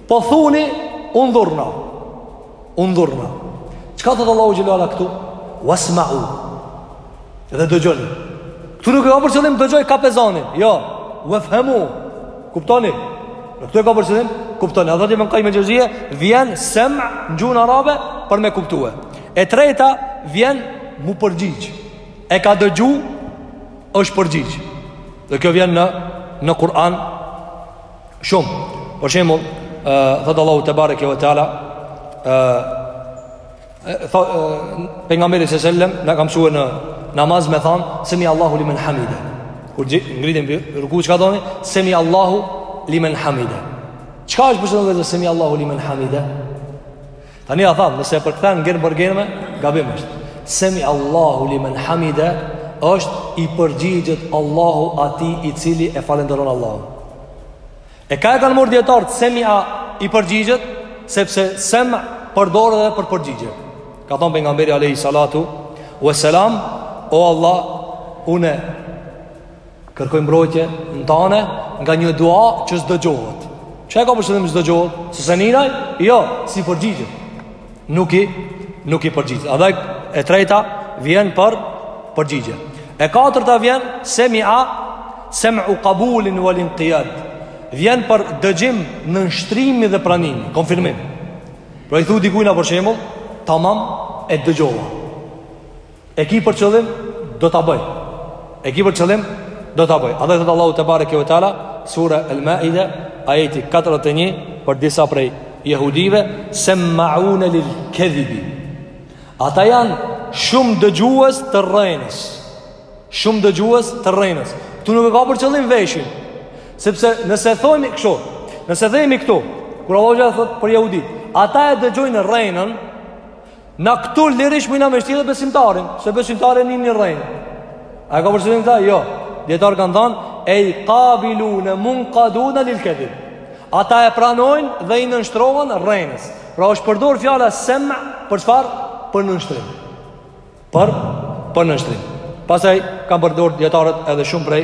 Po thuni undhurna. Undhurna. Çka thotë Allahu xhel-le ve ala këtu? Wasma'u. Dhe dëgjoni. Këtu nuk e ka për qëllim dëgjoj kape zanin. Jo. Wafhamu. Kuptoni? Në këtu e ka për qëllim kuptoni. A dhe ti mon ka një gjë e dyta, vjen sem në gjuhën arabe për me kuptue. E treta vjen mu përgjigj. E ka dëgju është përgjigj. Dhe kjo vjen në në Kur'an Shumë. Për shembull, thot Allahu te bareke ve teala, pejgamberi sallallahu alajhi wasallam na ka mësuar në namaz me than semi Allahu limen hamide. Kur ngritemi ruku çka thoni? Semi Allahu limen hamide. Çka është për shembull semi Allahu limen hamide? Tani a thamë, nëse e përkëthen dëgjon për që neve, gabim është. Semi Allahu limen hamide, është i përgjigjet Allahu atij i cili e falenderon Allahu. E ka e kanë marrë dijetarët, semia i përgjigjet, sepse sem përdoret edhe për përgjigje. Ka thanë pejgamberi alejhi salatu ue selam, o Allah, une Kërkoj mbrojtje në tëne nga një dua që s'dëgjohet. Çka e ka për qëllim s'dëgjohet? Se s'e nin ai? Jo, s'i përgjigjet. Nuk i, nuk i përgjigjet. Edhe e treta vjen për përgjigje. E katërta vjen semia, semu kabulin uel inkijad. Vjen për dëgjim nënshtrimi dhe pranimi, konfirmim. Pra i thu dikujna për shembull, tamam e dëgjova. E ki për qëllim, do ta bëj. E ki për qëllim, do ta bëj. Andaj thot Allahu te bareke ve teala, sura Al-Maida, ajeti 41 për disa prej jehudive, semmaun lil kadhibi. Ata janë shumë dëgjues të rrejnës. Shumë dëgjues të rrejnës. Këtu nuk e ka për qëllim veshin. Sepse nëse thojmi kështu, nëse themi këtu, kur Allahu thot për jehudit, ata e dëgjojnë rrejnën, Na këtu lirish mujna me shti edhe besimtarin, se besimtari nin një rrejnë. A e ka për qëllim këta? Jo. Dijetarët kanë thanë, ej kabilune munkadune lil kedhib. Ata e pranojnë dhe i nënshtrohen rrejnës. Pra është përdor fjala sem për çfarë? Për nënshtrim. Për, për nënshtrim. Pastaj kanë përdor dijetarët edhe shumë prej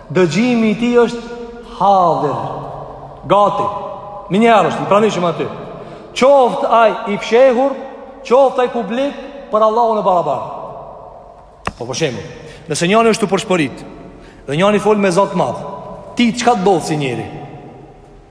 Dëgjimi i tij është hadhir. Gati. Menjëherë është, i pranishëm aty. Qoftë ai i fshehur, qoftë ai publik për Allahun e barabar. Po për shembull, nëse njani është tu pëshpërit dhe njani fol me za t'madh, ti çka të bësh si njeri?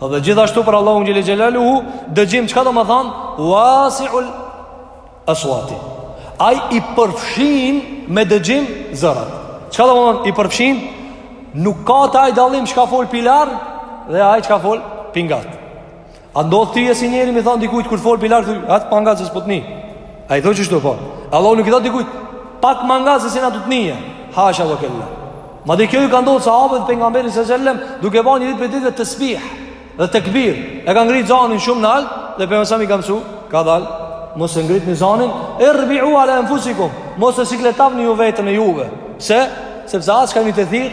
Dhe gjithashtu për Allahun xhele xhelaluhu Dëgjim çka domethan Wasi ul Aswati Ai i përfshin me dëgjim zërat Çka domethan i përfshin Nuk ka te ai dallim çka fol pilar Dhe ai çka fol pingat A ndodh te si njeri mi than dikujt Kur fol pilar thuj pak ma ngat se s'po t'ni Ai thot qeshtu po Allahu nuk i thot dikujt Pak ma ngat se s'jam tu t'nie Hasha ve kella Madje kjo i ka ndodh sahabëve të pejgamberit sallallahu alajhi wasallam, duke ba një ditë për ditë tesbih dhe tekbir. E kan ngrit zanin shumë nalt dhe pejgamberi i ka mësu, ka dal, mos e ngritni zanin, irbi'u ala anfusikum, mos e sikletoni ju vetën e juve. Pse sepse s'jeni kah e thirr,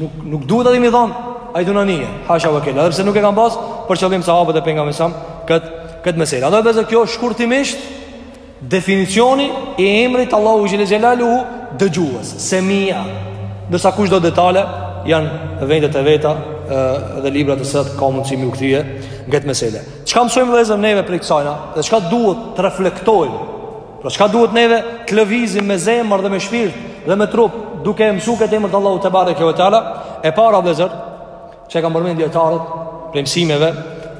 nuk nuk duhet ati me i thon, a je tu na nie. Hasha wa kella, edhe pse nuk e kanë pas për qëllim sahabët e pejgamberit sallallahu alajhi wasallam kët kët mesele. A vllezër kjo shkurtimisht Definicioni i emrit t'Allahut xhele xhelaluhu dëgjues, Semia. Ndërsa kush do detale, janë vendet e veta dhe libra te cilat ka mundësi me iu kthye në këtë mesele. Çka mësojmë vllezër neve prej kësajna dhe çka duhet të reflektojmë? Pra çka duhet neve të lëvizim me zemër dhe me shpirt dhe me trup duke e mësu këtë emër të Allahut tebareke ve teala? E para vllezër, që e kam përmend edhe te herët, prej mësimeve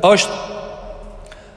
është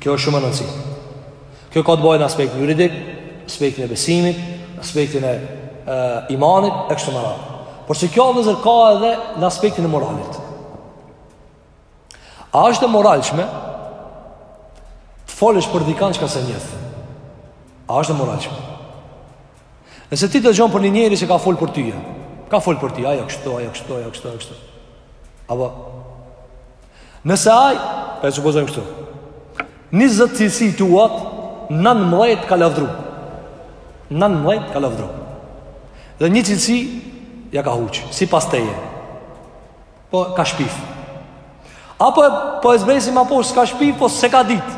Kjo është shumë e rëndësishme. Kjo ka të bëjë në aspektin juridik, aspektin e besimit, aspektin e, e imanit e kështu me radhë. Por se kjo vllezër ka edhe në aspektin e moralit. A është e moralshme të folësh për dikan çka s'e njeh? A është e moralshme? Nëse ti dëgjon për një njeri që ka fol për tyje, ka fol për tyje, ajo kështu, ajo kështu, ajo kështu, ajo kështu. Apo, Nëse ai, po e supozojmë kështu, 20 cilësi tuat, 19 t'ka lavdru. 19 t'ka lavdru. Dhe një cilësi, ja ka huq, sipas teje. Po, ka shpif. Apo, po e zbresim ma poshë, s'ka shpif, po s'e ka dit.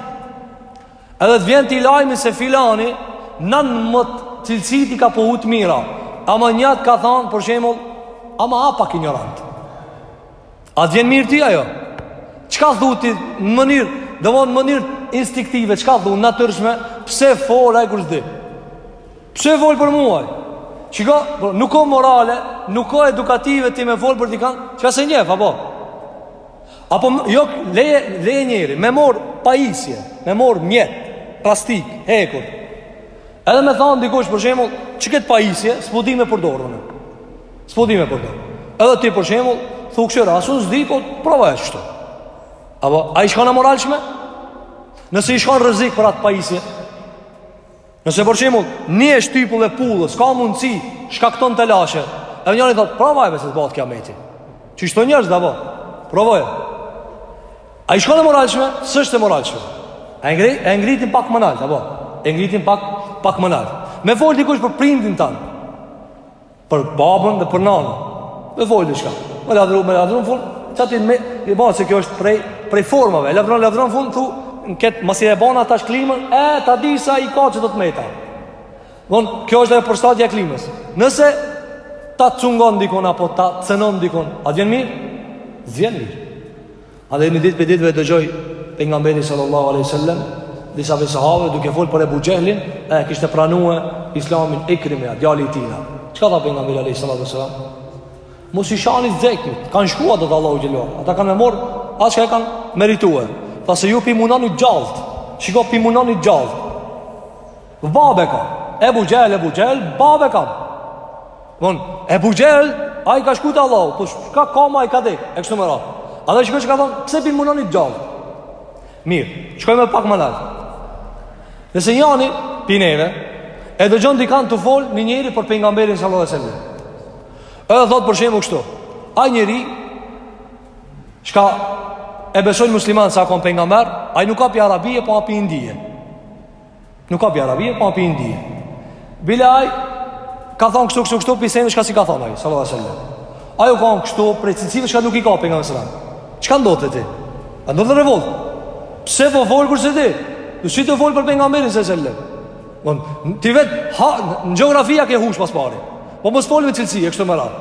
Edhe të vjen ty lajmi se filani, 19 cilësi t'i ka pohu t'mira. Ama nja t'ka thanë, për shembull, ama a pak injorant. A të vjen mirë ty ajo? Çka thu ti në mënyrë, domethan në mënyrë instiktive, çka thu natyrshme, pse fol ai kur s'di? Pse fol për muaj? Qika, po, nuk o morale, nuk o edukative ti me fol për dikan, çka s'e njef, apo? Apo, jo, leje, leje njeri, me marr pajisje, me marr mjet, plastik, hekur. Edhe me thanë dikush, për shembull, qe këtë pajisje, s'po di me përdorun. S'po di me përdor. Edhe ti për shembull, thu kështu as un s'di, po provoj kështu. Apo a është kjo e moralshme? Nëse i shkakton rrezik për atë pajisje. Nëse për shembull, një e shtypun e pullës, ka mundësi, shkakton telashe. Edhe njëri thot, provoje se s'bëhet kiameti. Qishtu thojn njerëzt apo? Provoje. A është kjo e moralshme? S'është e moralshme. A e ngritin pak më nalt, apo? E ngritin pak pak më nalt. Me fol dikush për prindin tand. Për babën dhe për nanën. Me folë diçka. Me lavdru, me lavdru, në fund, qaty me i ra, se kjo është prej, prej formave. Lavdron, lavdron, në fund, thu, në ketë, masi e bona tash klimën, e, ta di sa i ka do të meta. Dmth, kjo është dhe përshtatja e klimës. Nëse ta cungon dikon, apo ta cënon dikon, a ndjen mirë? S'ndjen mirë. Edhe një ditë pi ditëve i dëgjoi Pejgamberi sallallahu aleyhi sallam Disa pi sahabëve duke fol për Ebu Xhehlin E kishte pranue islamin Ikrimja Djali tina Qka tha Pejgamberi aleyhi sallallahu aleyhi sallam Mos i shani t'dekmit Kanë shkua te Allahu xheleshanuhu Ata kanë me marr Ate çka e kanë meritue Tha se ju p'i munoni t'gjallt Shiko p'i munoni t'gjallt Babë e ka Ebu Xhehl, Ebu Xhehl, babë e ka Dmth, Ebu Xhehl, ai ka shku te Allahu Po çka ka ba ai ka dhe, e kështu me radhë Edhe shiko çka ka thonë, pse p'i munoni të gjallë Mirë, shkojmë pak më lartë Nëse njani, pi neve E dëgjon dikan tu folë një njeri për pejgamberin sallallahu alejhi sellem Edhe thotë për shembull kështu Ai njeri Çka e besojnë muslimant se a konë pejgamber Ai nuk a pi Arabije, po a pi Indije Nuk a pi Arabie, po a pi Indie. Bile ai ka thon kështu kështu kështu pi seneve çka s'i ka thon ai sallallahu alaihi wasallam. Ai u kon kështu prej cilësive që nuk i ka pejgamberi sallallahu alaihi wasallam. Çka ndodh te ti? A ndodh revolt? Pse po fol kur s'e di? Qysh po fol për pejgamberin sallallahu alaihi wasallam? Dmth, ti vet në gjeografi e ke huq për s'pari. Po mos fol me cilësi, e kështu me radhë.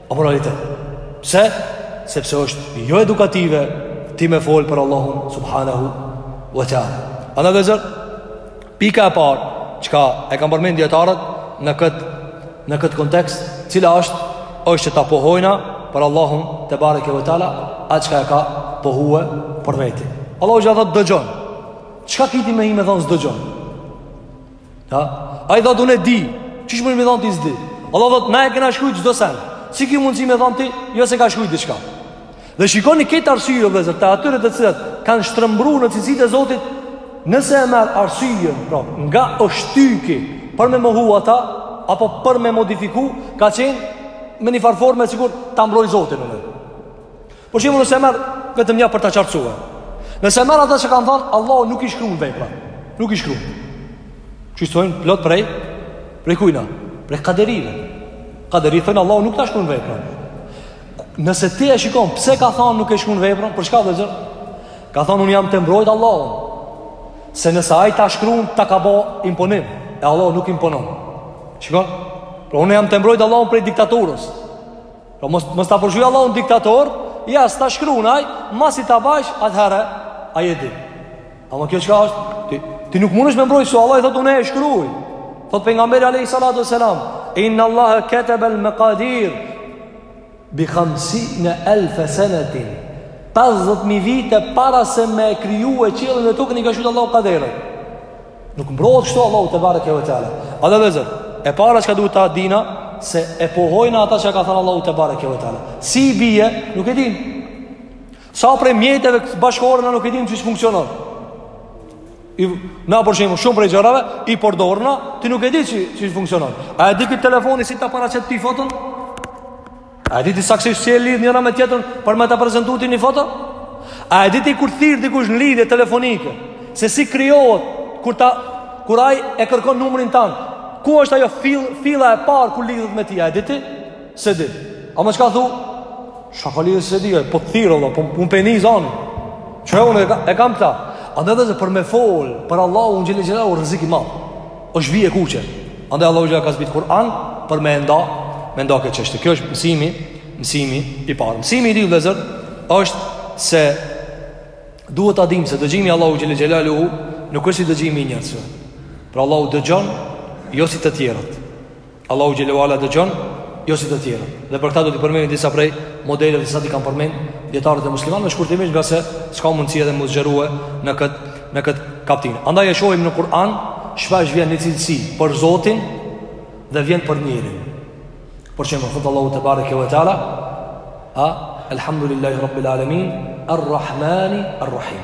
Amoralitet Pse? Sepse është jo edukative Ti me folë për Allahun Subhanahu wa ta'ala Pa nevojë Pika e parë Qka e kanë përmen dijetarët Në këtë në këtë kontekst Cila është është që ta pohojna Për Allahun tebareke ve teala Ate qka e ka pohue për veti Allahu ja thotë dëgjon Qka ki ti me hi me thonë s'dëgjon Ha? Ai thotë, unë e di, qysh me hi me thonë ti s'di? Allah thotë, na e kena kriju qdo sen, si ki mundësi me thonë ti, jo s'e ka kriju diqka. Dhe shikoni këtë arsye, vllezër, të atyre të cilët, kanë shtrëmbru në cilësitë e Zotit, nëse e merr arsyen, pra, nga është fjala, për me mohu ata, apo për me modifiku, ka qenë, me një farë forme, sikur, ta mbroj Zotin, në dhe. Për shembull nëse merr vetëm një për ta qartësuar. Nëse merr ata që kanë thënë Allahu nuk i shkruan vepra. Nuk i shkruan. Qysh thonë plot prej prej kujna, prej kaderive. Kaderit thonë Allahu nuk ta shkruan veprën. Nëse ti e shikon pse ka thënë nuk e shkruan veprën, për çka vllezër? Ka thënë un jam tu e mbrojt Allahun. Se nëse ai ta shkruan ta ka bo imponim, e Allahu nuk imponon. Shikon? Pra unë jam tu e mbrojt Allahun prej diktaturës. Po mos mos ta përshkruj Allahun diktator, ja s'ta shkruan ai, masi ta bash atëherë ai e di. Ama kjo çka është? Ti ti nuk mundesh me mbrojtë se Allahu thotë unë e shkruaj. Thot pejgamberi alayhi salatu wasalam, inna Allah kataba al-maqadir bi 50000 sanatin. 50000 vite para se me krijue qiellin e tokën i ka shkrujt Allahu kaderin. Nuk mbrohet kështu Allahu tebareke ve teala. Andaj vllezër, e para çka duhet ta dina se e pohojna ata që ka thënë Allahu tebareke ve teala. Si i bie, nuk e dim. Sa prej mjeteve bashkëkohore na nuk e dim qysh funksionon. I na për shembull shumë prej gjërave i përdorna, ti nuk e di qysh funksionon. A e di këtë telefoni si ta paraqet ty foton? A e di ti saktësisht si e lidh njëra me tjetrën për me ta prezentu ty një foto? A e di ti kur thirr dikush në lidhje telefonike se si krijohet kur, ta, kur ai e kërkon numrin tand? Ku është ajo fil, filla e parë kur lidhet me ty? A e di ti? S'e di. Ama çka thu? Ça ka lidhje s'e di? Po thirr allo, po m'vjen zani. Qe unë e, e kam këta? Andaj vllezër për me folë për Allahun xhele xhelaluhu rrezik i madh. Është vijë e kuqe. Andaj Allahu xhele ka zbrit Kur'an për me nda, me nda këtë çështje. Kjo është mësimi, mësimi i parë. Mësimi i dytë vëllezër është se duhet ta dimë se dëgjimi i Allahut xhele xhelaluhu nuk është si dëgjimi i njerëzve. Pra Allahu dëgjon jo si të tjerët. Allahu xhele ve ala dëgjon jo si të tjerët. Dhe për këtë do t'i përmendim disa prej modeleve të cilat i kanë përmend dijetarët e muslimanëve shkurtimisht ngase s'ka mundësi edhe m'u zgjerue në kët në kët kaptin. Andaj e shohim në Kur'an shpesh vjen një cilësi për Zotin dhe vjen për njerin. Për shembull thot Allahu tebareke ve teala a elhamdulillahi rabbil alamin arrahmani arrahim.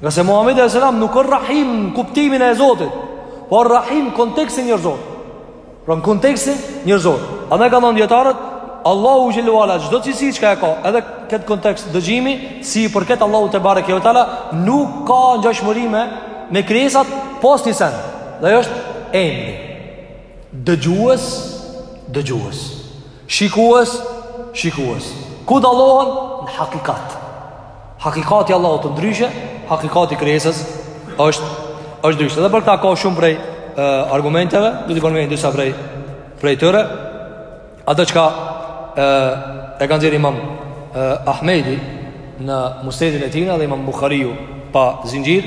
Ngase Muhammedi alejhi selam nuk është rahim në kuptimin e Zotit, por rahim në kontekstin njerëzor. Pra në kontekstin njerëzor. Andaj kanë thënë dijetarët, Allahu xhele ve ala, çdo cilësi çka e ka, edhe këtë kontekst dëgjimi, si i përket Allahut tebareke ve teala, nuk ka ngjashmëri me krijesat pos në një sen. Dhe është emri. Dëgjuës, dëgjuës. Shikues, shikues. Ku dallohen në hakikat? Hakikati i Allahut ndryshe, hakikati i krijesës është është ndryshe. Edhe për këta ka shumë prej uh, argumenteve, do të përmendim disa prej prej tyre. Atë çka e ka nxjerr Imam Ahmedi në Musnedin e tij dhe Imam Buhariu pa zinxhir,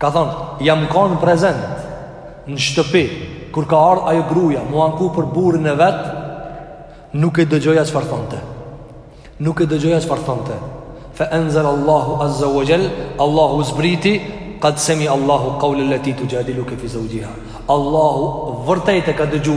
Ka thanë, jam kan prezent në shtëpi, kur ka ardhë ajo gruja, m'u anku për burrin e vet, nuk e dëgjoja çfarë thonte. Nuk e dëgjoja çfarë thonte. Fe enzel Allahu azza wa xhel, Allahu zbriti, qad semi Allahu qawlan lati tujadiluka fi zawjiha. Allahu vërtet e ka dëgju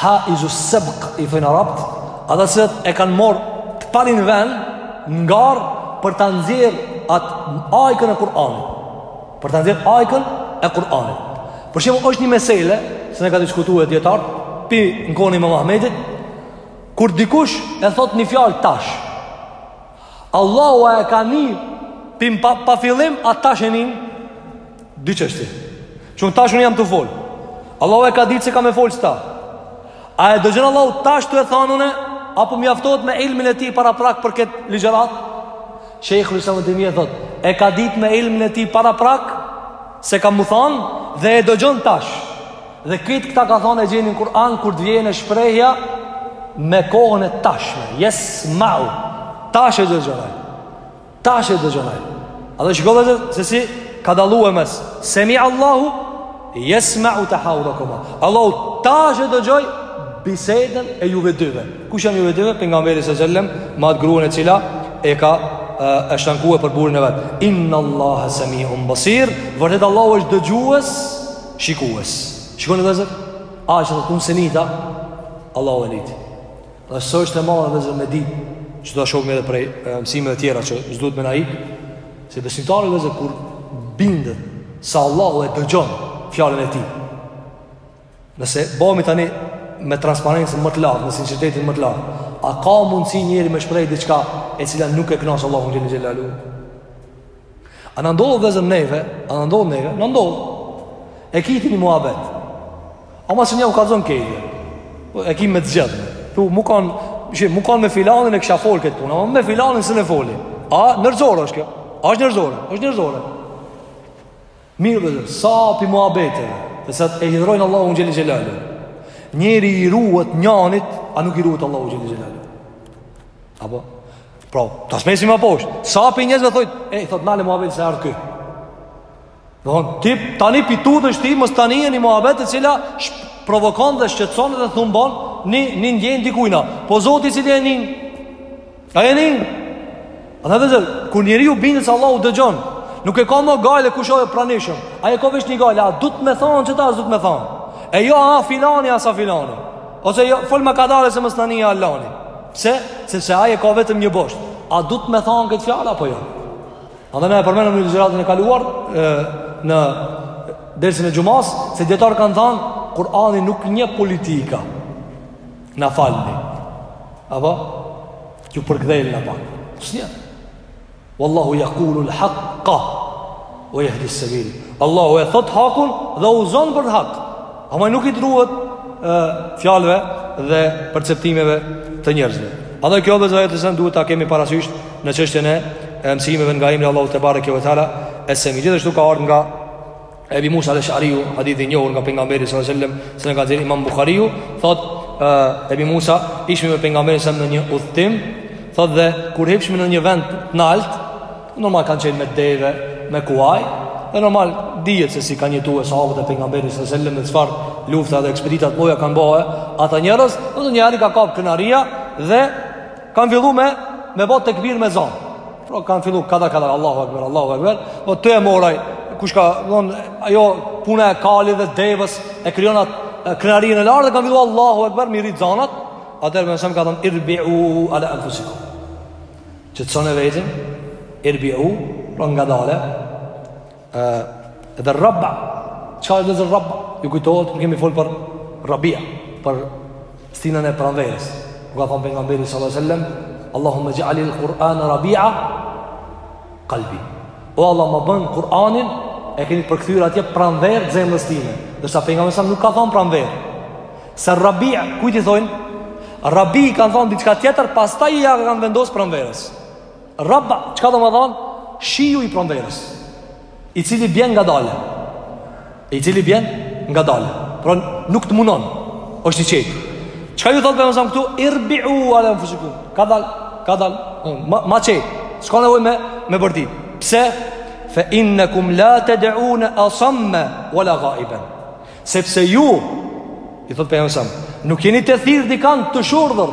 Haizu sebk i thojnë arabët Ata të cilët e kanë morr të parin ven n'garë për ta nxjerr atë ajkën e Kur'anit Për ta nxjerr ajkën e Kur'anit Për shembull është një mesele s'e kanë diskutue dijetarët Pi n'kohën e Imam Ahmedit Kur dikush e thotë një fjalë tash Allahu a e ka ni pi n'pafillim, a tash e nin? Dy çështje. Qe tash unë jam tu fol. Allahu e ka ditë se kam me fol qëta. A e dëgjon Allahu tash tu e thanë unë, apo mjaftohet me ilmin e tij paraprak për këtë ligjëratë? Shejhul Islam Tejmije thotë, e ka ditë me ilmin e tij paraprak, se ka m'u thanë, dhe e dëgjon tash. Dhe krejt këta ka thanë e gjen në Kur'an kur të vjen shprehja me kohën e tashme. Jesmau, tash e dëgjon ai. Tash e dëgjon ai. Edhe shikoje se si ka dallue mes. Semia Allahu, jesmau tehavurakuma. Allahu tash e dëgjoj bisedën e juve dyve. Kush janë juve dyve? Pejgamberi a.s., me atë gruën e cila është ankue për burrin e vet. Inna Allahe semiun basir, vërtet Allahu është dëgjues, shikues. Shikoni vëllezër, aq sa tunë s'e nita, Allahu e nin. Dhe kjo është e madhe vëllezër me dit, që do shohim edhe prej mësimeve tjera që zdut me na ik, se besimtari vëllezër kur bindet se Allahu e dëgjon fjalën e tij. Nëse bëhemi tani me transparencën më të lartë, me sinqeritetin më të lartë, a ka mundësi njeri me shpreh diçka e cila nuk e kënaq Allahun xhele xhelaluhu? A na ndodh vëllezër neve, a na ndodh neve, na ndodh. E ke ti një muhabet. Ama se një u ka zonë kejtë. Po, e ke ti me të gjithë. Tu, mu kanë, që, mu kanë me filanin e kisha fol këtë punë. A me filanin s'un e foli. A, njerëzore është kjo. A është njerëzore. është njerëzore. Mirë vëllezër, sa prej muhabeteve, të cilat e hidhrojnë Allahun xhel-le xhelaluhu. Njeri i ruhet njanit, a nuk i ruhet Allahut xhel-le xhelaluhu. Apo Pra, ta zbresim më poshtë. Sa prej njerëzve thotë, "Ej, thot nale muhabetin se ardh ky." Do thon, ti tani po i tutesh atij, mos ta nijë një muhabet e cila provokon dhe shqetëson dhe thumbon në ndjenja dikujna. Po Zoti i cili e nin A e nin? Vëllezër, kur njeriu u bindë se Allah u dëgjon, nuk e ka më gajle kush o i pranishëm. Ai e ka veç një gajle, a du të me thonë qeta, a s'du të me thonë. E jo, a filani, a s'a filani. Ose jo, fol më kadale se mos ta nin fallani. Pse? Sepse ai e ka vetëm një bosht. A du të me thonë këtë fjallë, apo jo? Edhe ne e përmenëm në ligjëratën e kaluar, e, në dersin e xhumas, se dijetarët kanë thanë, Kurani nuk njeh politika, Na falni. Apo ju përkëdhel na pak. S'njeh. Wallahu yaqulu al-haqqa wa yahdi as-sabil. Allahu e thot hakun dhe udhëzon për hak. Ama nuk i druhet fjalëve dhe perceptimeve të njerëzve. Andaj kjo vëllezër të dashur duhet ta kemi parasysh në çështjen e mësimeve nga emri i Allahut tebareke ve teala, Es-Semi gjithashtu ka ardhur nga Ebi Musa al-Ash'ariu, hadithi i njohur nga pejgamberi sallallahu alajhi wasallam, se na e ka nxjerrë Imam Buhariu, thot Ebi Musa, ishmi me pejgamberin salem në një udhtim, thot dhe kur hipshmi në një vend të nalt, normal kanë qenë me deve, me kuaj, dhe normal dihet se si kanë jetuar sahabët e pejgamberit sallallahu alajhi wasallam në çfarë lufta dhe ekspedita të mloja kanë bërë ata njerëz, domethon njeri i ka kap krenaria dhe kanë fillu me me bë tekbir me zon. Pra kanë fillu kada kada Allahu Akbar, Allahu Akbar Po ti e more çka domethon, Ajo pune e kalit dhe devës E krijon atë krenarinë e lartë dhe kanë fillu Allahu Akbar Mi rritë zanat Atëherë pejgamberi salem ka thon Irbi'u ala enfusikum Qetësone veten Irbi'u Pra nga dale Edhe rrabba. Çka është dhe rrabba? Ju kujtohet kur kemi folur për Rabia, për stinën e pranverës. Ku ka thënë pejgamberi sallallahu alajhi wasallam, Allahumma ij'al al-Qur'an Rabi'a qalbi. O Allah, më bën Kur'anin e kemi përkthyer atje pranverë zemrës time. Ndërsa pejgamberi salem nuk ka thënë pranverë. Se Rabia, kujt i thonë? Rabi i kanë thonë diçka tjetër, pastaj ja kanë vendos pranverës. Rabba, çka do me thonë? Shiu i pranverës, i cili bjen nga dalë. I cili bjen nga dalë. Pra nuk të mundon. Është i çejt. Çka ju thotë Ramazan këtu? Irbiu ala anfusikum. Ka dal, ka dal. Ma, ma çej. S'ka nevojë me me bërti. Pse? Fa innakum la tad'un asamma wala ghaiban. Sepse ju i thotë Ramazan, nuk jeni të thirr dikant të shurdhër.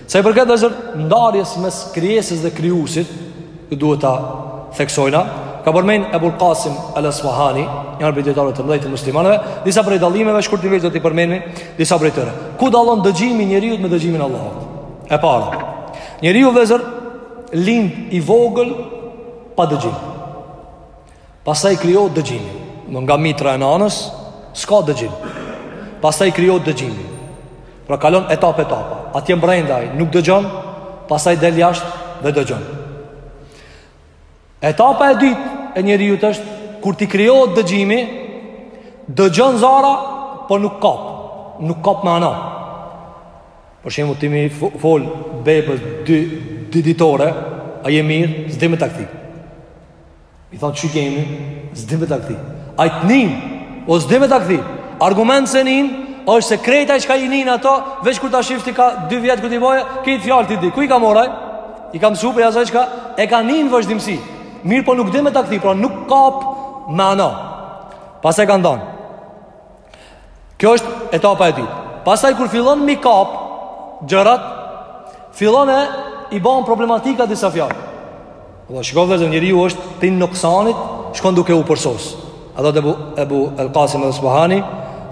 Sa i përket vllezër ndarjes mes krijesës dhe krijuesit, që duhet ta theksojna, ka përmend Ebul Qasim Al-Asbahani, një nga dietarët e mëdhenj të muslimanëve, disa prej dallimeve shkurtimisht do t'i përmendmi disa prej tyre. Ku dallon dëgjimi i njeriut me dëgjimin e Allahut? E para, njeriu vllezër lind i vogël pa dëgjim. Pastaj krijohet dëgjimi. Del nga mitra e nanës, s'ka dëgjim. Pastaj krijohet dëgjimi. Pra kalon etapa etapa. Atje brenda ai nuk dëgjon, pastaj del jashtë dhe dëgjon. Etapa e dytë e njeriut është kur t'i krijohet dëgjimi, dëgjon zara, po nuk kap. Nuk kap mana. Për shembull ti m'i fol bebës dyditore, a je mirë? S'di me ta kthi. I thonë ç'kemi, s'di me ta kthi. Ai të nin, po s'di me ta kthi. Argument se nin, është se krejt ai çka i nin ato, veç kur ta shif ti ka dy vjet kur t'i boje, krejt fjalët i di. Ku i ka marrë ai? I ka msu prej asaj çka e ka ni n'vazhdimësi. Mirëpo nuk di me ta kthi, pra nuk kap mana. Pastaj ka ndonë. Kjo është etapa e dytë. Pastaj kur fillon m'i kap gjërat, fillon e i bën problematika disa fjalë. Po shiko vllezër njeriu është pi noksanit, shkon duke u përsos. A thotë Ebu Ebu El Qasim El-Asbahani,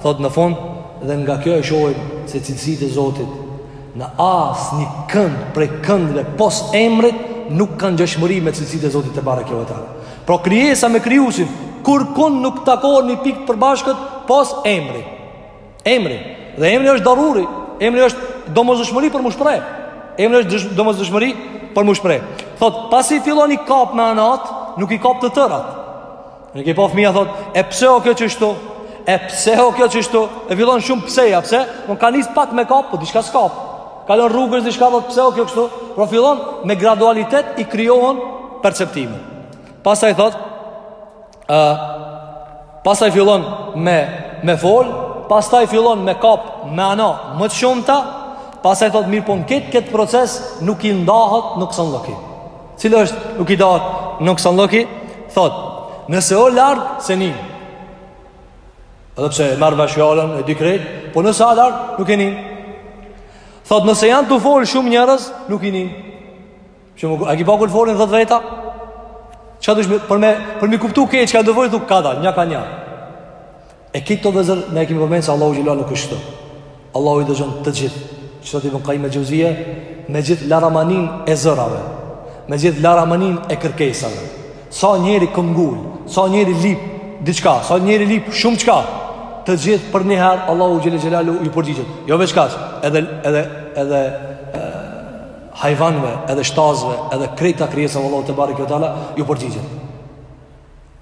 thot në fund dhe nga kjo e shohim se cilësitë e Zotit në asnjë kënd prej këndve pos emrit nuk kanë ngjashmëri me cilësitë e Zotit tebareke ue teala. Pra krijesa me krijuesin kurkun nuk takohen në pikë të përbashkët pos emri. Emri dhe emri është daruri, emri është domosdoshmëri për m'u shpreh. Emri është domosdoshmëri për m'u shpreh. Thot, pasi fillon i kap manat, nuk i kap të tërat. N'i ke pa fëmija thot, e pse o kjo qeshtu? E pse o kjo qeshtu? E fillon shumë pseja, pse? Ka nis pak me kap, po diçka s'kap. Kalon rrugës diçka thot pse o kjo kështu? Pra fillon me gradualitet i krijohen perceptime. Pastaj thot, ë uh, pastaj fillon me me fol, pastaj fillon me kap mana më të shumta, pastaj thot mirëpo në këtë këtë proces nuk i ndahet nuksanlloki. Cili është nuk i ndahet nuk son loki? Thot, nëse o larg s'e nin. Edhe pse e merr vesh fjalën, e di krejt, po nëse a larg nuk e nin. Thot nëse janë tu fol shumë njerëz, nuk i nin. Shumë a ki pa kur folin dhet veta? Çka dush për me për me kuptu krejt çka janë tu fol thu kadal, nja ka nja. E këto vllezër ne kemi përmend se Allahu xhelal nuk është kështu. Allahu i dëgjon të gjithë. Çdo ti bënkaj me xhuzie, me gjithë laramanin e zërave, me gjithë laramanin e kërkesave. Sa njëri këmbëngul, sa njëri lip diçka, sa njëri lip shumë çka. Të gjithë për një herë Allahu xhel-le xhelaluhu ju përgjigjet. Jo veç kaq, edhe edhe edhe hajvanëve, edhe shtazëve, edhe krejt krijesave Allahu tebareke ve teala ju përgjigjet.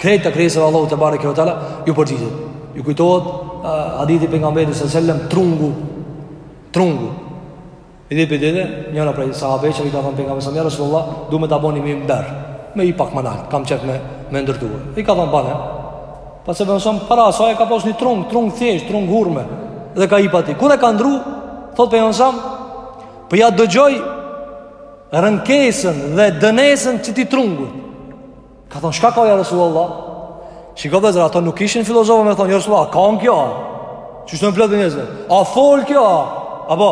Krejt krijesave Allahu tebareke ve teala ju përgjigjet Ju kujtohet uh, hadithi Pejgamberit alejhi selam Trungu Trungu I dhe për dhe Njëra prej sahabeve i ka thënë Pejgamberit alejhi selam ja Resulullah Du me ta bo ni minber Me hip pak më nalt Kam qef me, me ndërtu I ka thënë bane Se Pejgamberi alejhi selam para asaj ka pas një trung Trung thjesht, trung hurme Dhe ka hip aty Kur e ka ndrru Thot për nga mbedi Për po ja dëgjoj Rënkesën dhe dënesën qëtij trungut Ka thonë, çka ka ja Resul Allah? Shiko vllezër, ata nuk ishin filozofë me thonë, ja Resul Allah, ka në kjo? Që shtë në fletë dhe njerëzve? A fol kjo? A bo?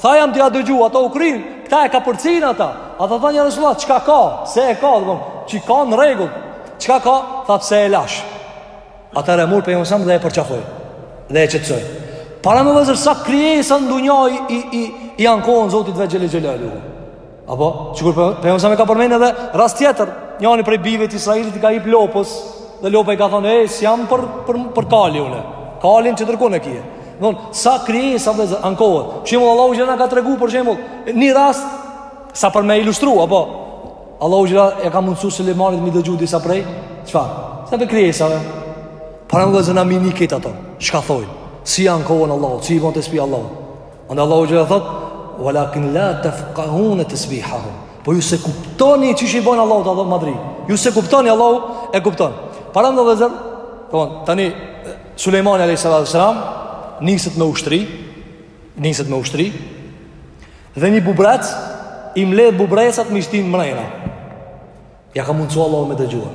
Tha jam tu ja dëgju, ato u krynë, këta e ka përcina ata. Ata thonë, ja Resul Allah, çka ka? Pse ka, dhe bon, çka ka në rregull? Çka ka? Tha pse e lash. Atëherë e mur Pejgamberi alejhi selam dhe e përqafoi. Dhe e qetësoi. Paramendo vllezër, sa krijesa në dunja i, i, i, i ankohen Zotit xhel-le xhelaluhu Apo, sikur Pejgamberi alejhi selam e ka përmend edhe rast tjetër, njani prej bijve të Israilit i ka hip lopës, dhe lopa i ka thonë, ej, s'jam për, për, për kali une, kalin që tërkun e kje. Don, sa krijesa vllezër ankohet. Shembull, Allahu xhel-le ka tregu, për shembull, një rast, sa për me ilustru, apo, Allahu xhel-le ja ka mundësu Sulejmanit me i dëgju disa prej, çfarë, sa prej krijesave, paramendo vllezër na me i ni këtë ato, çka thojn, si i ankohen Allahut, si i bëjnë tesbih Allahut, Andaj Allahu xhel-le thot Walakin la tefkahune tesbihahum Po ju s'e kuptoni qysh i bajnë Allahut tadhim madhrim Ju s'e kuptoni Allahu e kupton Paramendo vllezër Thonë, tani Sulejmani alayhis salam niset me ushtri, niset me ushtri dhe një bubrec i mbledh bubrecat me i shtin mrena. Ja ka mundsuar Allahu me dëgjuar.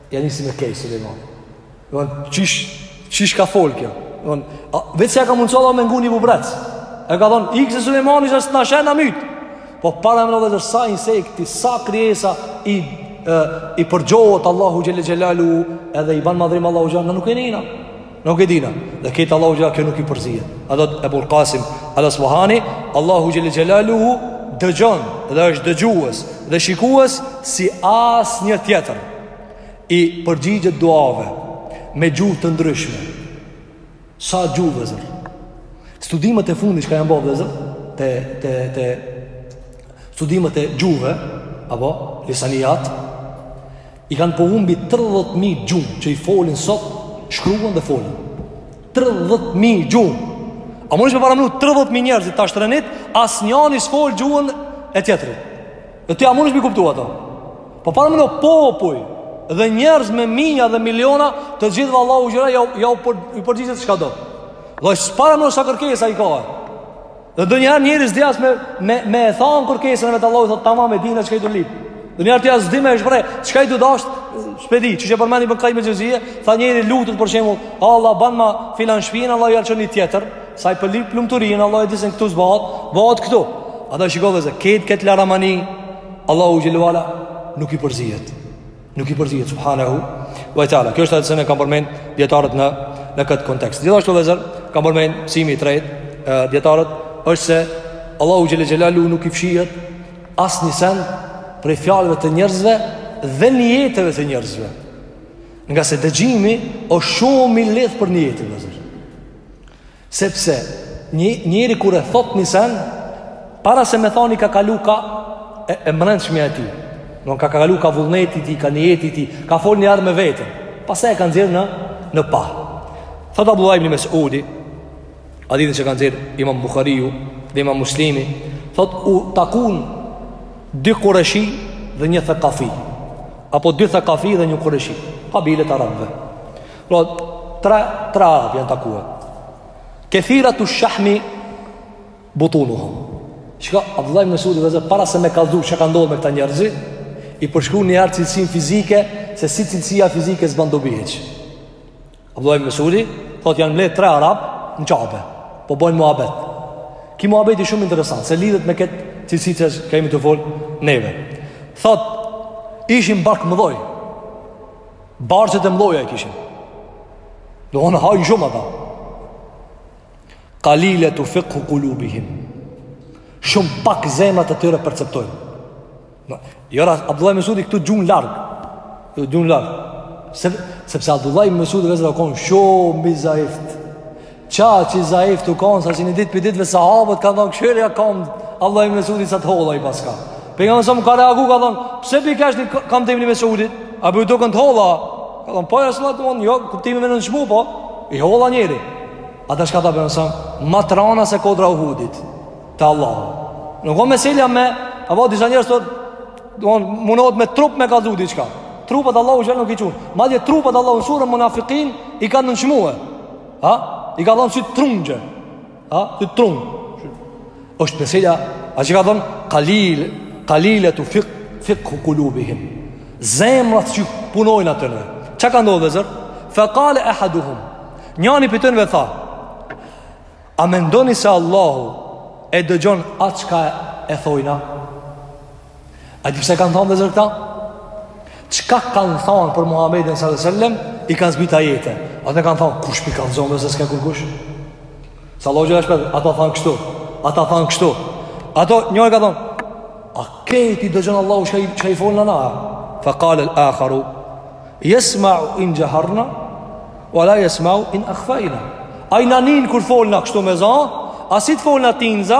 Ja nisi me kesh Sulejmani. Don qysh qysh ka fol kjo. Don vetë ja ka mundsu Allahu me ngu ni bubrec. E ka thon ik se Sulejmani asht na sheh na myt. Po paramendo vetë sa insekti, sa krijesa i e, i përgjërohet Allahut xhel-le xhelaluhu edhe i ban madhrim Allahut xhel, na nuk e nina. Nuk e dina Dhe krejt Allahut xhel-le kjo nuk i përzihet E thot Ebul Kasim Al Asbahani Allahu xhel-le xhelaluhu Dëgjon dhe është dëgjues Dhe shikues si asnjë tjetër I përgjigjet duave Me gjuhë të ndryshme Sa gjuhë vllezër Studimet e fundit çka janë bo vllezër Te, te, te Studimet e gjuhëve Apo, lisanijat I kanë pohu mbi tridhjetë mijë gjuhë që i folin sot, shkruhen dhe folen. Tridhjetë mijë gjuhë. A munesh me paramenu tridhjetë mijë njerëz tash t'renit, asnjani s'fol gjuhën e tjetrit. Dhe ti a munesh me i kuptu ato? Pa parameno popuj dhe njerëz me mija dhe miliona, të gjithve Allahu xhel-le ala ja u përgjigjet çka do. Dhe parameno sa kërkesa i ka. Dhe ndonjëherë njeri s'di as me, me, me e thanë kërkesën e vet Allahu, thotë tamam e dina çka je tu lyp. Ndonjëherë ti as s'di me e shpreh, çka je tu dashtë, shpedi, siç e përmen Ibn Kajjim el-Xhevzije, tha njeri lutet për shembull, Allah, banma filan shpinë, Allahu ja çon një tjetër, se ai po lyp lumturinë, Allahu e di se n'këtu s'bahet, bahet këtu. Andaj shiko vllezër, këtë këtë laramani, Allahu xhel-le ve ala, nuk i përzihet. Nuk i përzihet subhanahu wa taala. Kjo është ajo që e kanë përmend dietarët në në këtë kontekst. Gjithashtu vllezër kanë përmend msimi i tretë dietarët është se Allahu xhel-le xhelaluhu nuk i fshihet asnjë send prej fjalëve të njerëzve dhe nijeteve të njerëzve. Ngase dëgjimi është shumë i lehtë për nijetin, vllezër. Sepse një njeri kur e thot një sen, para se me thanë ka kalu kah e, e mrendshmja e tij, ka kalu kah vullneti i tij, kah nijeti i tij, ka fol njëherë me veten. Pastaj e ka nxjerr në, në pah. Thot Abdullah ibn Mesudi, hadithin që e ka nxjerr imam Buhariu dhe imam Muslimi, thot u takun dy kurejshi dhe një thekafi. Apo dy thekafi dhe një kurejshi. Kabilet e arabëve. Pra, tre, tre arabë janë takue. Kethiratu shahmi butunihim. Çka, Abdullah ibn Mesudi vllezër, para se me kallxu çka ka ndodh me këta njerëz, i përshkru njëherë cilësinë fizike, se si cilësia fizike s'ban dobi hiç. Abdullah ibn Mesudi, thot janë mledh tre arabë në Qabe, po bojnë muhabet. Ky muhabeti shumë interesant, se lidhet me këtë cilësi që jemi tu fol neve. Thot, ishin barkmëdhoj, Barqet e mdhaja i kishin Domethonë hajnë shumë ata Kaliletu fikhu kulubihim Shumë pak zemrat e atyre perceptojnë Jora, Abdullah bin Mesudi këtu gjun larg Këtu gjun larg Sepse Abdullah bin Mesudi vllezër a konë shumë i zaift Kaq i zaift u konë, saqë një ditë prej ditëve sahabët, kanë thonë kshirja kamt Abdullah ibn Mesudit sa të holla i paska. Pejgamberi alejhi selam ka reagu, ka thonë, pse po i keshni kamt e Ibn Mesudit, a po ju duken të holla, kanë thonë, po ja Resulallah thonë, jo, kuptimi me e nënçmu, po i hollë njeri. Ato çka tha Pejgamberi alejhi selam, ma të rana se kodra e Uhudit, te Allahu. Nuk o meselja me, apo disa njerëz mundohet me trup me kallxu diçka. Trupat Allahu xhel-le nuk i çmon. Madje trupat Allahu n'suren Munafikun, i ka nënçmu. Ha? I ka thonë si trungje. Ha? Si trung. është mesela, a që ka thonë, kalil, kaliletu fik, fikhu kulubihim. Zemrat që punojnë atënve. Çka ka ndodh vllezër? Fe kale ehaduhum. Njani pi tënve tha, a mendoni se Allahu e dëgjon atë çka e thojna? A di pse kanë thonë vllezër këta? Çka kanë thonë për Muhamedit sallallahu alaihi wasallam? I kanë zbrit ajete. Ata kanë thonë kush pi kanë zonë se s'ka kurkush. Sa lojë është për ata thonë kështu. Ata thonë kështu. Ato njëri ka thonë A keti dëgjon Allahu që i, që i folna na Fa kalel akharu Jesmau in gjaharna Wa la jesmau in akhfajna Ai na nin kur folna kështu me za A si të folna tinza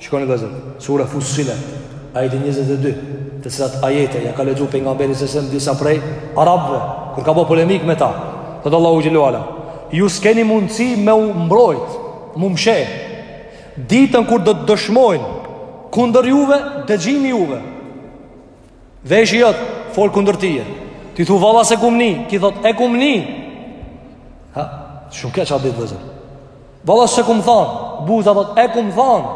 Shikoni vëllezër, Sura Fussilet, ajeti njëzet e dy, të cilat ajete ja ka lexuar pejgamberi sa selam disa prej arabëve, kur ka bo polemik me ta. Thot Allahu xhele ue ala, ju s'keni mundësi me u mbrojt, m'u msheh. Ditën kur do të dëshmojnë kundër juve, dëgjimi juve. Veshi jot, fol kundër tije. Ti thu valla s'e kum ni, ky thot e kum ni. Ha, shumë keq atë ditë vllezër. Valla s'e kum thon, buza thot e kum thon.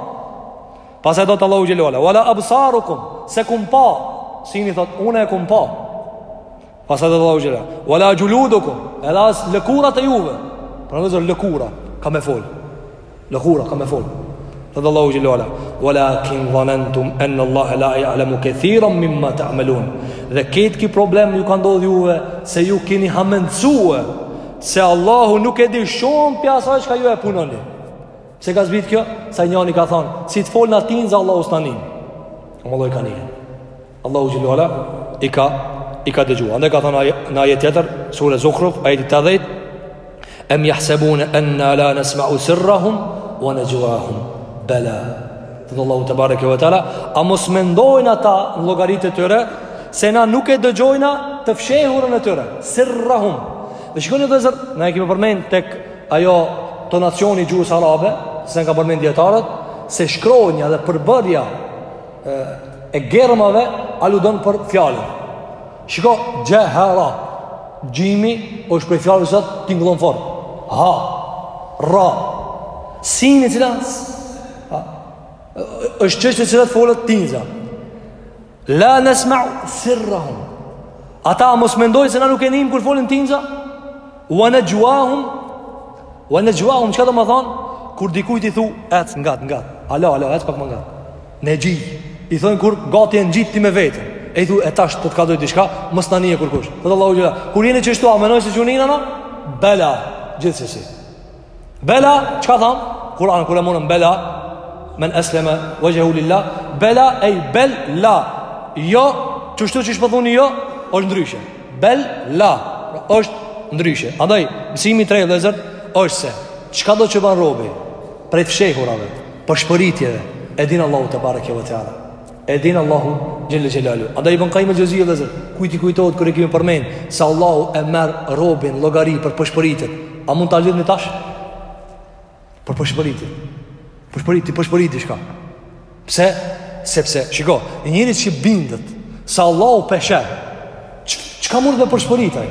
Pastaj thot Allahu xhele ue ala Wala absarukum S'e kum pa Syni thot, une e kum pa Pastaj thot Allahu xhele ue ala Vala xhuludukum Edhe as lëkurat e juve Pra vllezër lëkura Ka me fol Lëkura ka me fol Thot Allahu xhele ue ala Vala kin dhanentum Enne Allahe la jalemu kethiran Mimma tamelun Dhe ketë ky problem ju ka ndodh juve Se ju kini hamendsue Se Allahu nuk e di shumë Pi asaj çka ju e punoni Pse ka zbrit kjo Se njani ka thonë Si të folna tinëz Allahu s'na nin Allahu i ka ni Allahu xhele ue ala i ka i ka dëgju. Andaj ka thon në ajet tjetër, sura Zukhruf, ajet 80, "Am yahsabun anna la nasma'u sirrahum wa najwahum?" Bala. Thot Allahu tebareke ve teala, a mos mendojnë ata në llogaritë e tyre se na nuk e dëgjojna të fshehurën e tyre, sirrahum. Dhe shikoni vllezër, na e kemi përmend tek ajo tonacioni i gjuhës arabe, se na ka përmend dietarët, se shkronja dhe përbërja e germave aludon për fjalën. Shiko, xhehera, xhimi, është për fjalën sot, tingëllon fort. Ha, ra, sin e cila, ha, është çështje e cila të folët tinza. La nësma sirrahum. Ata mos mendojnë se na nuk e nim kur folën tinza? Wa nexhuahum Wa nexhuahum Çka domethonë Kur dikujt i thu Ec ngat ngat Alo alo ec pak ma ngat Nexhi I thonë kur gati e ngjit ti me veten E i thu e tash po të kallxoj diçka Mos t'na nijë kurkush Dhe Allahu xhela Kur jeni qështu a menojnë se s'ju nina Bela Gjithsesi Bela, çka thamë? Kur'an, kur e morëm bela, men esleme, vexhhehu lillah, bela ej bel la, jo, qështu qysh po thuni jo, është ndryshe. Bel la, pra, është ndryshe. Andaj, mësimi i tretë vëllezër, është se, çka do që banë robi, prej të fshehurave, pëshpëritjeve, e din Allahu tebareke ve teala. E din Allahu xhelle xhelalu. Andaj Ibn Kajim Xheuzi vëllezër. Kujt i kujtohet kur e kemi përmend se Allahu e merr robin llogari për pëshpëritjet? A mund ta lidhni tash? Për pëshpëritje. Pëshpërit ti, pëshpërit diçka. Pse? Sepse, shiko, njeri që bindet, se Allahu po e sheh, çka mundet me pëshpërit aj?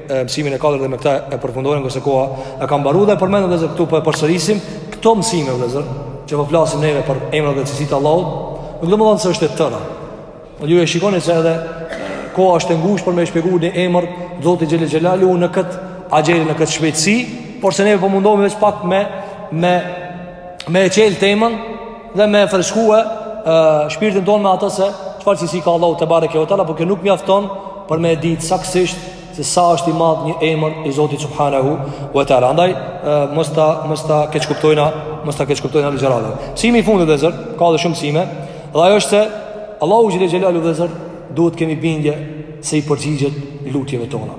Mësimin e katërt dhe me këtë e përfundojmë ngase koha a ka mbaru dhe e përmendëm vëllazër këtu po e përsërisim këto mësime vëllazër që po flasim neve për emrat dhe cilësitë e Allahut. Nuk domethonë se është e tëra. Po ju e shikoni se edhe koha është e ngushtë për me shpjegu një emër Zoti Xhelle Xhelalu në kët axhele në kët shpejtësi, por se ne po mundohemi veç pak me me me çel temën dhe me freskue shpirtin tonë me atë se çfarë cilsi ka Allahu tebareke ve teala, po kjo nuk mjafton për me ditë saktësisht se sa është i madh një emër i Zotit Subhanehu ve teala. Andaj, mos ta, mos ta keqkuptojna, mos ta keqkuptojna ligjëratën. Msimi i fundit vëllezër, ka dhe shumë msime, dhe ajo është se Allahu Xhelle Xhelalu vëllezër duhet t'kemi bindje se i përgjigjet lutjeve tona.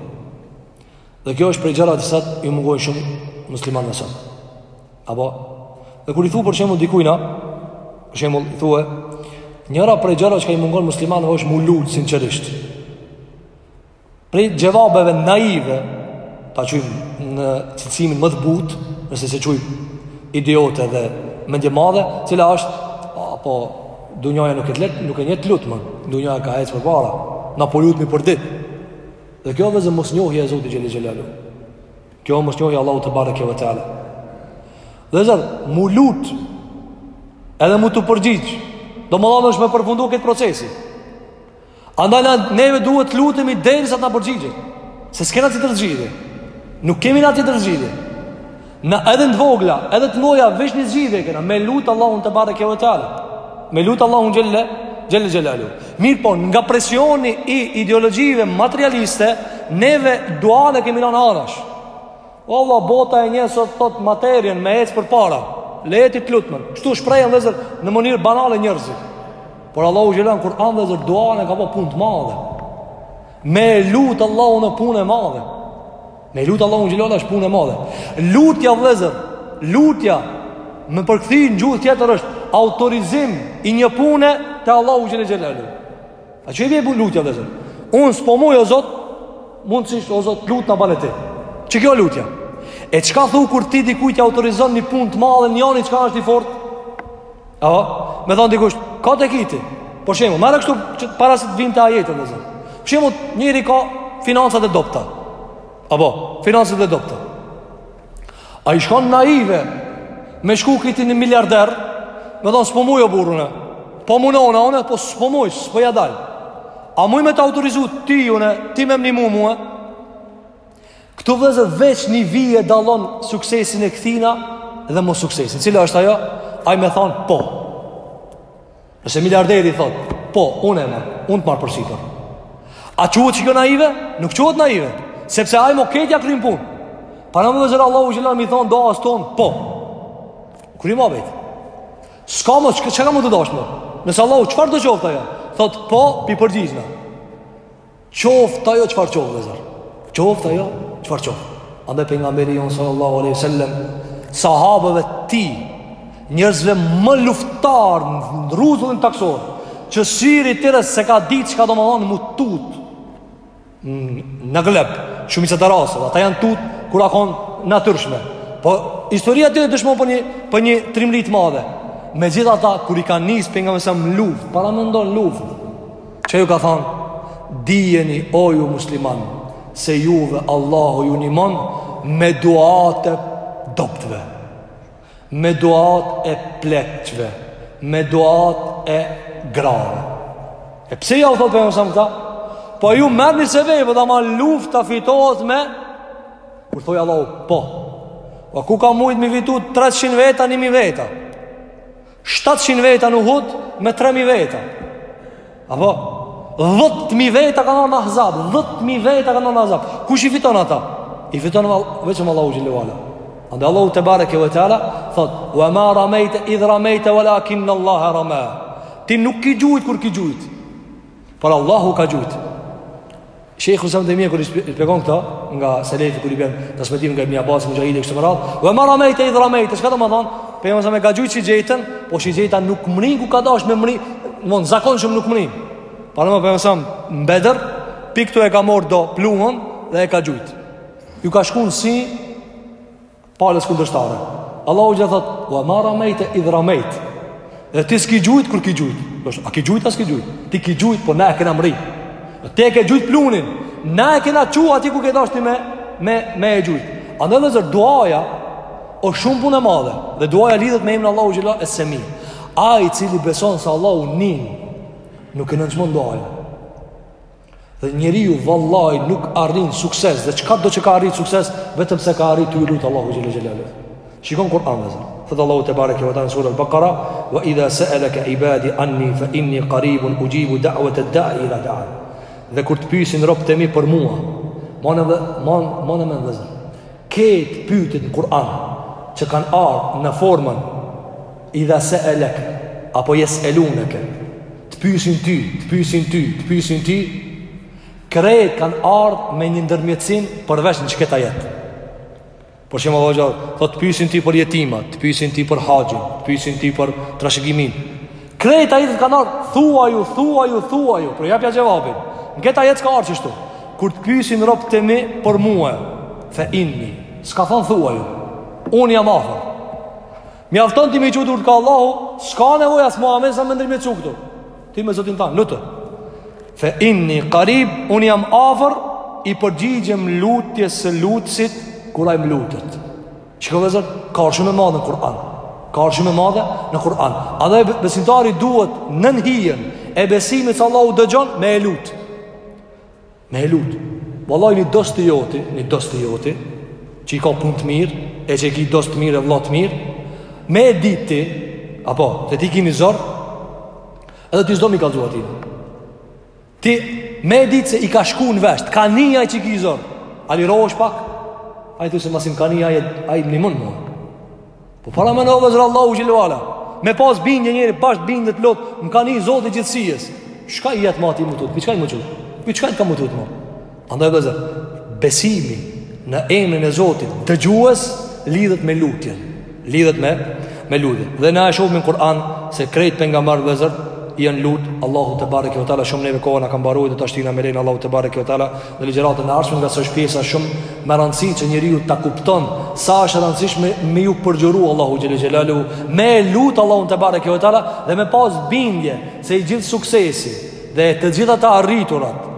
Dhe kjo është prej gjëra që sot i mungojnë shumë muslimanëve sot. Apo dhe kur i thu për shembull dikujna, për shembull i thua njëra prej gjëra që i mungon muslimanëve është mu lut sinqerisht. Prej xhevabeve naive ta qujm në cilësimin më të butë, nëse s'e quj idiote dhe mendjemadhe, cila është a po dunjaja nuk e let, nuk e njeh lutmen. Dunjaja ka ecë përpara. Na po lutmi për ditë. Dhe kjo vëllezër mosnjohja e Zotit Xhelle Xhelalu Kjo mosnjohja e Allahut tebareke ve teala Vëllezër, mu lut Edhe mu t'u përgjigj Domethanë është me përfundu këtë procesi Andaj na neve duhet të lutemi Derisa të na përgjigjet Se s'kena tjetër zgjidhje Nuk kemi na tjetër zgjidhje Në edhe në të vogla, edhe të mëdhaja veç një zgjidhje kena, me lut Allahun tebareke ve teala. Me lut Allahun xhelle xhelle xhelalu. Mirëpo nga presioni i ideologjive materialiste, neve duan e kemi lënë anash. Vallah, bota e njeh sot thot materien me ec përpara. Leje ti të lutmen. Kështu shprehen vëllezër në mënyrë banale njerëzit. Por Allahu xhela n'Kur'an vëllezër duan e ka bë punë të madhe. Me lut Allahun punë e madhe. Me lut Allahun xhele ve ala është punë e madhe. Lutja vëllezër, lutja me përkthi në gjuhë tjetër është autorizim i një pune te Allahu xhele xhelaluh. A çka i vjen lutja vëllezër? Un s'po muj o Zot, mundësi o Zot lutna bane ti. Qe kjo lutja? E çka thu kur ti dikujt i autorizon një punë të madhe, njani çka është i fortë? Apo, me thon dikush, ka të kiti. Për shembull, merre kështu para se të vimë te ajetet, vëllezër. Për shembull, njëri ka financat e dobta. Apo, financat e dobta. A i shkon naive me shku këti një miliarder, me thonë s'po muj o burrë une, po munona une, po s'po muj, s'po ja dal. A muj me të autorizu ti une, ti me m'nimu mua? Këtu vëllezër veç një vijë e dallon suksesin e këtina dhe mossuksesin. Cila është ajo? Ai me thonë, po. Nëse miliarderi thotë, po, unë e marr, unë të marr përsipër. A quhet qikjo naive? Nuk quhet naive. Sepse ai më ka t'ja kryn punë. Parameno vëllezër Allahu xhele ve ala m'i thonë duasë tonë, po. Kry muhabet. S'ka më, çka ka me t'u dashtë më? Nëse Allahu, çfarëdo qoftë ajo? Thotë, po, p'i përgjigjna. Qoftë ajo çfarë qoftë vëllezër. Qoftë ajo çfarë qoftë. Andaj pejgamberi jonë sallallahu alaihi wasallam sahabëve të tij njerëzve më luftarë në rruzullin tokësor që shpirti i tyre s'e ka ditë çka do me thonë m'u tut në agleb shumicën e rasteve ata janë tut kur ka konë natyrshme po historia e tyre dëshmon për një, për një trimri të madhe megjithatë kur i ka nis pejgamberi alejhi selam luftë paramendo në luftë Çka ju ka thonë, dijeni o ju muslimanë, se juve Allahu ju nimon me duatë e dobtve, me duatë e pleqve, me duatë e grave. E pse jau thotë pejgamberi alejhi selam këta? Po ju merrni sebebet, po ama lufta fitohet me, kur thotë Allahu, po, po ku ka mujtë m'i fitu 300 veta, 1000 veta, 700 veta në Uhud me 3000 veta. Apo 10000 veta kanë në Ahzab, 10000 veta kanë në Ahzab. Kush i fiton ata? I fiton vetëm Allahu xhele ve ala. Andaj Allahu tebareke ve teala thot: "Wa ma ramaita idh ramaita walakin Allah rama." Ti nuk ki gjujt kur ki gjujt. Por Allahu ka gjujt Shejhul islam Tejmija kur i shpjegon këta Nga Selefi kur i bjen transmetime nga Ibni Abbas, Muxhahidi e kështu me radhë Ve ma ramejte idh ramejte Çka do me thonë Pejgamberi alejhi selam e ka gjujt shigjetën Po shigjeta nuk mërrin ku ka dasht me mërri Mon, zakonshëm nuk mërrin Pra pejgamberi alejhi selam n'Bedër Pik të e ka morr do pluhun Dhe e ka gjujt Ju ka shku n'sy palës kundërshtare. Allahu xhel thot, "Wa ma ramejte idh ramejt." Dhe ti s'ki gjujt kur ki gjujt. A ki gjujt a s'ki gjujt. Ti ki gjujt, po na e kena mri. Ti e ke gjujt plumin. Na e kena çu atje ku ke dashti me me me e gjujt. Andaj vllezër duaja osht shumë punë e madhe dhe duaja lidhet me emrin Allahu xhel Es-Semi. Ai i cili beson se Allahu nin, nuk e nënçmon duajën. Dhe njeriu vallahi nuk arrin sukses dhe çka do që ka arrit sukses vetëm se ka arrit t'lut Allahu xhel xelal. Shikoni Kur'anin vllezër. Thot Allahu te bareke ve teala sura al-Baqara wa idha sa'alaka ibadi anni fa inni qaribun ujibu da'wat ad-da'i idha da'a. Dhe kur të pyesin robët e mi për mua, meno edhe meno meno vllezër. Këto pytjet në Kur'an që kanë ardhur në formën Idha seeleke apo jes'eluneke Të pysin ty, të pysin ty, të pysin ty Krejt kanë ardhë me një ndërmjetësim Përveç në qët ajet Për shembull thot të pysin ty për jetima Të pysin ty për haxhin Të pysin ty për trashëgimi Krejt ajetet kanë ardhë Thuaju, thuaju, thuaju Pra jepja xhevabin Në kët ajet s'ka ardhë qështu Kur të pysin robtë e mi për mua Fe inni S'ka thonë thuaju Unë jam afër Mjafton ti me i çu durt ka Allahu, s'ka nevoj as Muhammedi me ndërmjetësu këtu. Ti me zotin tan, lute. Fe inni, karib, unë jam afër, i përgjigjem lutjes së lutësit, kur ai më lutet. Qëkjo vllezër, kjo është shumë e madhe në Kur'an. Kjo është shumë e madhe në Kur'an. Edhe besimtari duhet nën hijen e besimit se Allahu dëgjon me e lutë. Me e lut. Vallai një dost i joti, një dost i joti, që i ka punë të mirë, e që e ki dost të mirë e vëlla të mirë, me e ditë ti, a po, ti ki ni zor, edhe ti s'do me i kallzu atij. Ti me e ditë se i ka shku në vesht, ka ni ai që ki zor, a lirohesh pak, ai thu se masi m'ka ni ai, ai m'nimon mua. Po para meno vllezër Allahu xhel ve ala Me pas bindje njeri, bash bindje të plotë Më ka ni Zoti i gjithësisë Çka i jet ma atij me tut, prej çkaje me u tut Prej çkaje ka me u tut ma Andaj vllezër, besimi në emrin e zotit Dëgjues, lidhet me lutjen Lidhet me, me lutjen Dhe na e shohmi në Kur'an Se krejt pejgamerët vllezër Janë lutë, Allahu tebareke ve teala Shumë neve koha na ka mbaru do ta shtina me leje Allahu tebareke ve teala në ligjëratën e ardhshme, ngase është pjesa shumë me rëndësi që njeriu ta kupton sa është e rëndësishme me ju përgjuru Allahu xhel xelalu, me e lut Allahun te bareke ve teala dhe me pas bindje se i gjithë suksesi dhe të gjitha të arriturat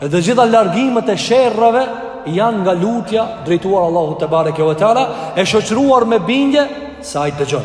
dhe të gjitha largimet e sherrave janë nga lutja drejtuar Allahu te bareke ve teala e shoqëruar me bindje se ai dëgjon.